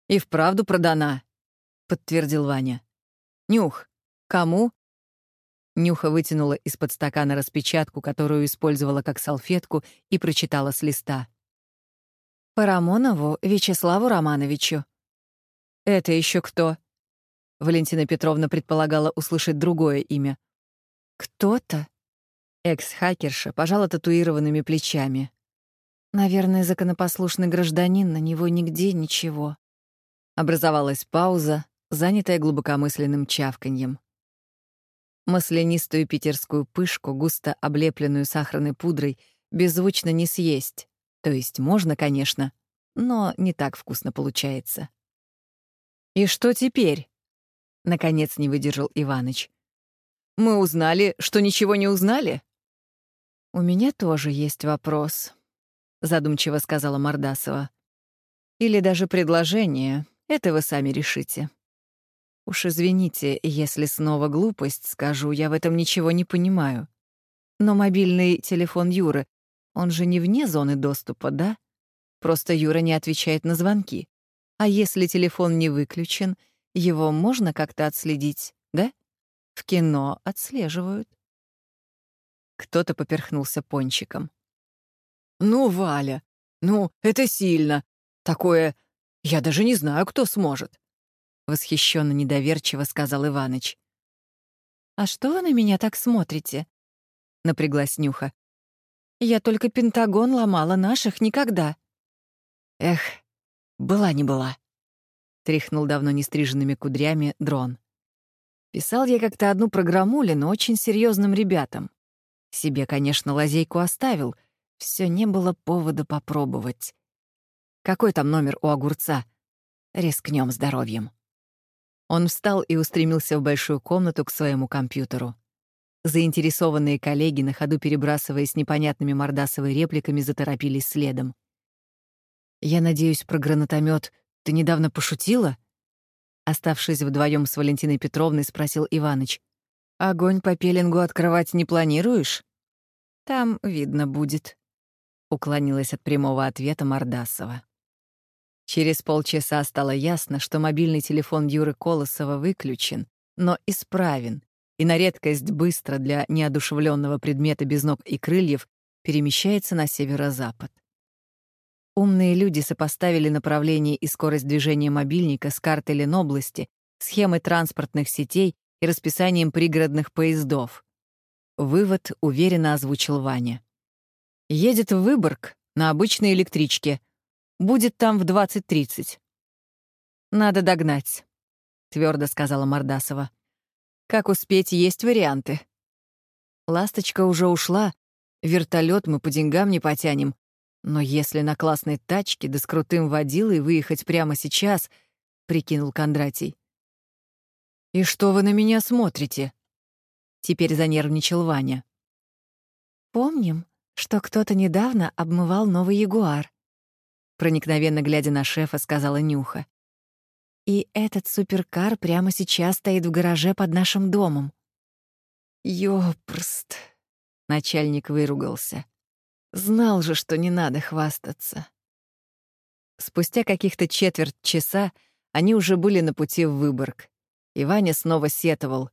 «И вправду продана», — подтвердил Ваня. «Нюх, кому?» Нюха вытянула из-под стакана распечатку, которую использовала как салфетку, и прочитала с листа. «Парамонову Вячеславу Романовичу». «Это еще кто?» Валентина Петровна предполагала услышать другое имя. «Кто-то?» Экс-хакерша пожала татуированными плечами. Наверное, законопослушный гражданин, на него нигде ничего. Образовалась пауза, занятая глубокомысленным чавканьем. Маслянистую питерскую пышку, густо облепленную сахарной пудрой, беззвучно не съесть. То есть можно, конечно, но не так вкусно получается. «И что теперь?» — наконец не выдержал Иваныч. «Мы узнали, что ничего не узнали?» «У меня тоже есть вопрос», — задумчиво сказала Мордасова. «Или даже предложение. Это вы сами решите. Уж извините, если снова глупость скажу, я в этом ничего не понимаю. Но мобильный телефон Юры, он же не вне зоны доступа, да? Просто Юра не отвечает на звонки. А если телефон не выключен, его можно как-то отследить, да? В кино отслеживают. Кто-то поперхнулся пончиком. «Ну, Валя, ну, это сильно. Такое... Я даже не знаю, кто сможет», — восхищенно недоверчиво сказал Иваныч. «А что вы на меня так смотрите?» — напряглась Нюха. «Я только Пентагон ломала, наших никогда». «Эх, была не была», — тряхнул давно нестриженными кудрями дрон. Писал я как-то одну программуле, но очень серьезным ребятам. Себе, конечно, лазейку оставил. Все не было повода попробовать. Какой там номер у огурца? Рискнем здоровьем. Он встал и устремился в большую комнату к своему компьютеру. Заинтересованные коллеги, на ходу перебрасываясь непонятными мордасовой репликами, заторопились следом. «Я надеюсь, про гранатомет ты недавно пошутила?» Оставшись вдвоем с Валентиной Петровной, спросил Иваныч. «Огонь по пеленгу открывать не планируешь?» «Там видно будет», — уклонилась от прямого ответа Мордасова. Через полчаса стало ясно, что мобильный телефон Юры Колосова выключен, но исправен, и на редкость быстро для неодушевленного предмета без ног и крыльев перемещается на северо-запад. Умные люди сопоставили направление и скорость движения мобильника с картой Ленобласти, схемой транспортных сетей и расписанием пригородных поездов. Вывод уверенно озвучил Ваня. Едет в Выборг на обычной электричке. Будет там в 20.30. Надо догнать, твердо сказала Мордасова. Как успеть, есть варианты. Ласточка уже ушла, вертолет мы по деньгам не потянем. Но если на классной тачке да с крутым водилой выехать прямо сейчас, прикинул Кондратий. И что вы на меня смотрите? Теперь занервничал Ваня. Помним, что кто-то недавно обмывал новый ягуар. Проникновенно глядя на шефа, сказала Нюха. И этот суперкар прямо сейчас стоит в гараже под нашим домом. Ёпрст. Начальник выругался. Знал же, что не надо хвастаться. Спустя каких-то четверть часа они уже были на пути в Выборг. И Ваня снова сетовал.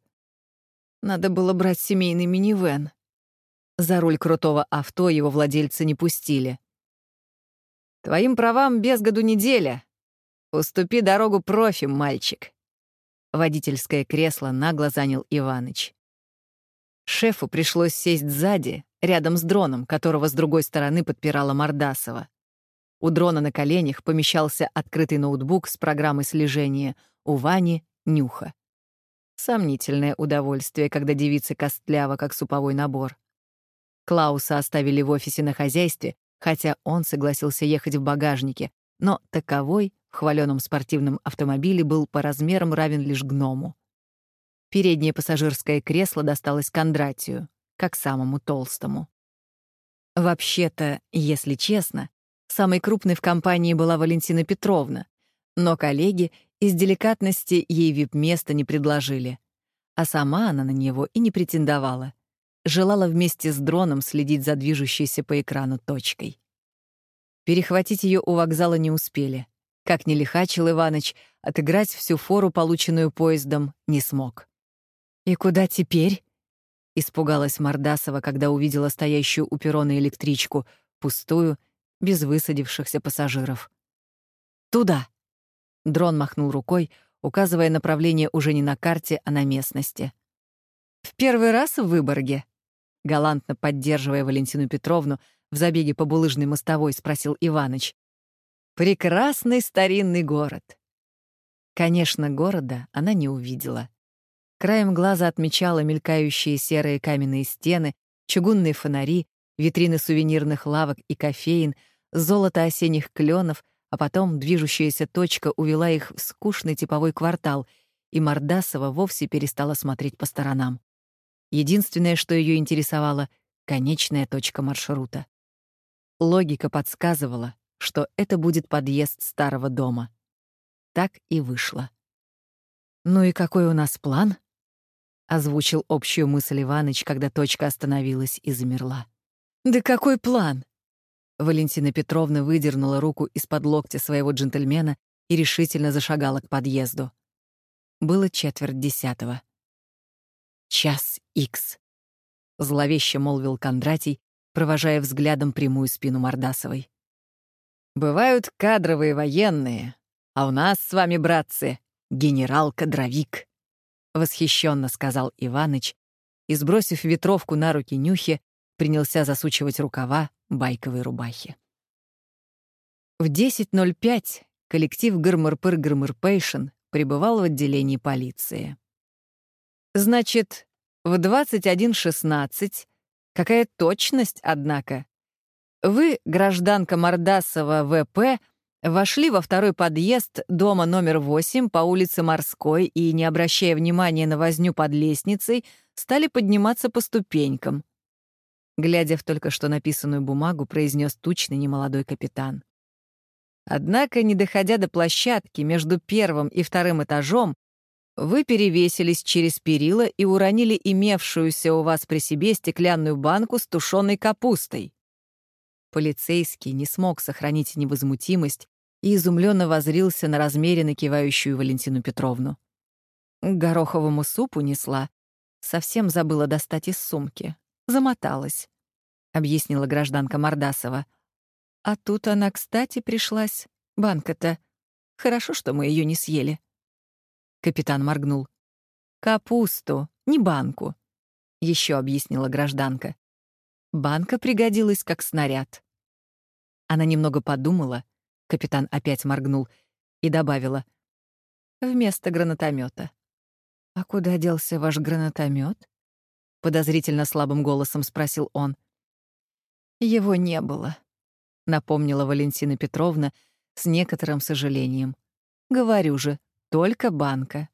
Надо было брать семейный минивэн. За руль крутого авто его владельцы не пустили. «Твоим правам без году неделя. Уступи дорогу профи, мальчик». Водительское кресло нагло занял Иваныч. Шефу пришлось сесть сзади, рядом с дроном, которого с другой стороны подпирала Мордасова. У дрона на коленях помещался открытый ноутбук с программой слежения, у Вани — нюха. Сомнительное удовольствие, когда девица костлява, как суповой набор. Клауса оставили в офисе на хозяйстве, хотя он согласился ехать в багажнике, но таковой в хваленом спортивном автомобиле был по размерам равен лишь гному. Переднее пассажирское кресло досталось Кондратию, как самому толстому. Вообще-то, если честно, самой крупной в компании была Валентина Петровна, но коллеги из деликатности ей вип-место не предложили, а сама она на него и не претендовала — желала вместе с дроном следить за движущейся по экрану точкой. Перехватить ее у вокзала не успели. Как ни лихачил Иваныч, отыграть всю фору, полученную поездом, не смог. «И куда теперь?» — испугалась Мордасова, когда увидела стоящую у перрона электричку, пустую, без высадившихся пассажиров. «Туда!» — дрон махнул рукой, указывая направление уже не на карте, а на местности. «В первый раз в Выборге?» Галантно поддерживая Валентину Петровну в забеге по булыжной мостовой, спросил Иваныч. «Прекрасный старинный город». Конечно, города она не увидела. Краем глаза отмечала мелькающие серые каменные стены, чугунные фонари, витрины сувенирных лавок и кофеин, золото осенних кленов, а потом движущаяся точка увела их в скучный типовой квартал, и Мордасова вовсе перестала смотреть по сторонам. Единственное, что ее интересовало — конечная точка маршрута. Логика подсказывала, что это будет подъезд старого дома. Так и вышло. «Ну и какой у нас план?» — озвучил общую мысль Иваныч, когда точка остановилась и замерла. «Да какой план?» Валентина Петровна выдернула руку из-под локтя своего джентльмена и решительно зашагала к подъезду. Было четверть десятого. Час икс. Зловеще молвил Кондратий, провожая взглядом прямую спину Мордасовой. «Бывают кадровые военные, а у нас с вами, братцы, генерал-кадровик», — восхищенно сказал Иваныч и, сбросив ветровку на руки Нюхи, принялся засучивать рукава байковой рубахи. В 10.05 коллектив Гырмырпыр-Гырмырпейшн пребывал в отделении полиции. Значит, в 21.16. Какая точность, однако. Вы, гражданка Мордасова ВП, вошли во второй подъезд дома номер 8 по улице Морской и, не обращая внимания на возню под лестницей, стали подниматься по ступенькам. Глядя в только что написанную бумагу, произнес тучный немолодой капитан. Однако, не доходя до площадки между первым и вторым этажом, вы перевесились через перила и уронили имевшуюся у вас при себе стеклянную банку с тушеной капустой. Полицейский не смог сохранить невозмутимость и изумленно возрился на размеренно кивающую Валентину Петровну. Гороховому супу несла. Совсем забыла достать из сумки. Замоталась, — объяснила гражданка Мордасова. А тут она, кстати, пришлась. Банка-то. Хорошо, что мы ее не съели. Капитан моргнул. «Капусту, не банку», — еще объяснила гражданка. банка пригодилась как снаряд. Она немного подумала, капитан опять моргнул и добавила вместо гранатомета. А куда делся ваш гранатомет? подозрительно слабым голосом спросил он. Его не было, напомнила Валентина Петровна с некоторым сожалением. Говорю же, только банка.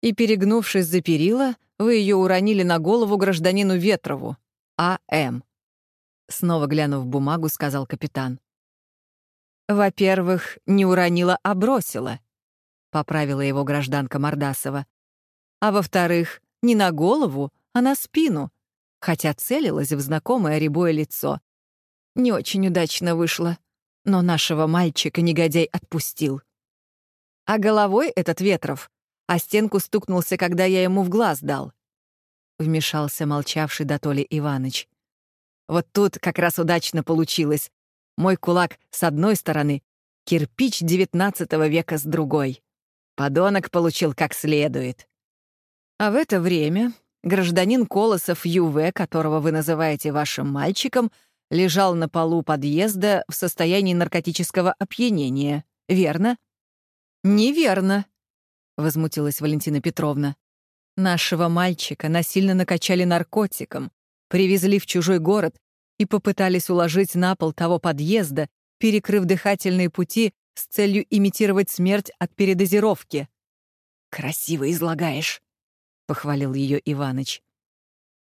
И перегнувшись за перила, вы ее уронили на голову гражданину Ветрову, А.М. Снова глянув в бумагу, сказал капитан. «Во-первых, не уронила, а бросила», — поправила его гражданка Мордасова. «А во-вторых, не на голову, а на спину, хотя целилась в знакомое рябое лицо. Не очень удачно вышло, но нашего мальчика негодяй отпустил. А головой этот Ветров а стенку стукнулся, когда я ему в глаз дал. Вмешался молчавший до Толи Иваныч. Вот тут как раз удачно получилось. Мой кулак с одной стороны, кирпич XIX века с другой. Подонок получил как следует. А в это время гражданин Колосов Ю.В., которого вы называете вашим мальчиком, лежал на полу подъезда в состоянии наркотического опьянения, верно? Неверно, возмутилась Валентина Петровна. Нашего мальчика насильно накачали наркотиком, привезли в чужой город и попытались уложить на пол того подъезда, перекрыв дыхательные пути с целью имитировать смерть от передозировки. «Красиво излагаешь», — похвалил ее Иваныч.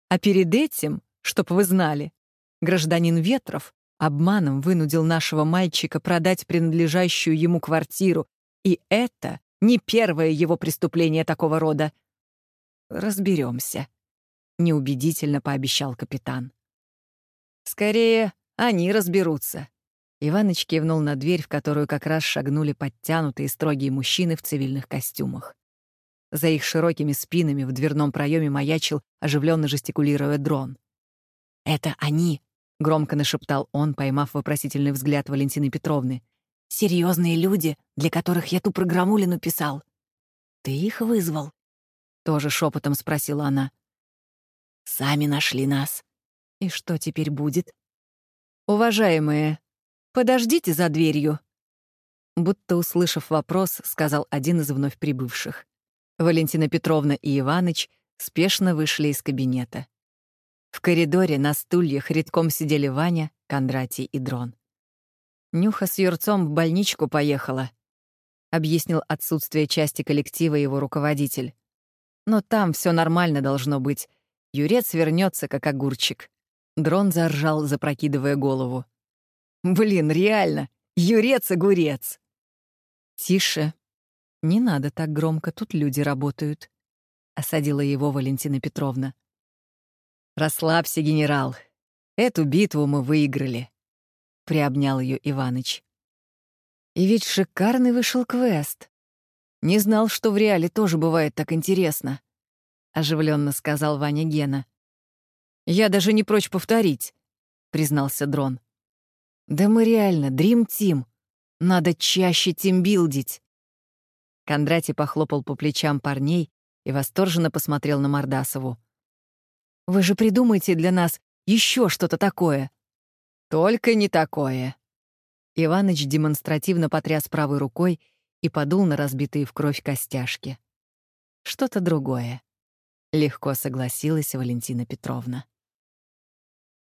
А перед этим, чтоб вы знали, гражданин Ветров обманом вынудил нашего мальчика продать принадлежащую ему квартиру, и это не первое его преступление такого рода. Разберемся, неубедительно пообещал капитан. Скорее, они разберутся. Иваныч кивнул на дверь, в которую как раз шагнули подтянутые строгие мужчины в цивильных костюмах. За их широкими спинами в дверном проеме маячил, оживленно жестикулируя дрон. «Это они!» — громко нашептал он, поймав вопросительный взгляд Валентины Петровны. Серьезные люди, для которых я ту программулину писал. Ты их вызвал? Тоже шепотом спросила она. Сами нашли нас. И что теперь будет? Уважаемые, подождите за дверью. Будто услышав вопрос, сказал один из вновь прибывших. Валентина Петровна и Иваныч спешно вышли из кабинета. В коридоре на стульях редком сидели Ваня, Кондратий и Дрон. Нюха с Юрцом в больничку поехала, объяснил отсутствие части коллектива его руководитель. Но там все нормально должно быть. Юрец вернется как огурчик. Дрон заржал, запрокидывая голову. Блин, реально, Юрец-огурец. Тише. Не надо так громко, тут люди работают, осадила его Валентина Петровна. Расслабься, генерал. Эту битву мы выиграли приобнял ее Иваныч. И ведь шикарный вышел квест. Не знал, что в реале тоже бывает так интересно, оживленно сказал Ваня Гена. Я даже не прочь повторить, признался Дрон. Да мы реально Dream Team. Надо чаще тимбилдить. Кондратий похлопал по плечам парней и восторженно посмотрел на Мордасову. Вы же придумайте для нас еще что-то такое. Только не такое. Иваныч демонстративно потряс правой рукой и подул на разбитые в кровь костяшки. Что-то другое. Легко согласилась Валентина Петровна.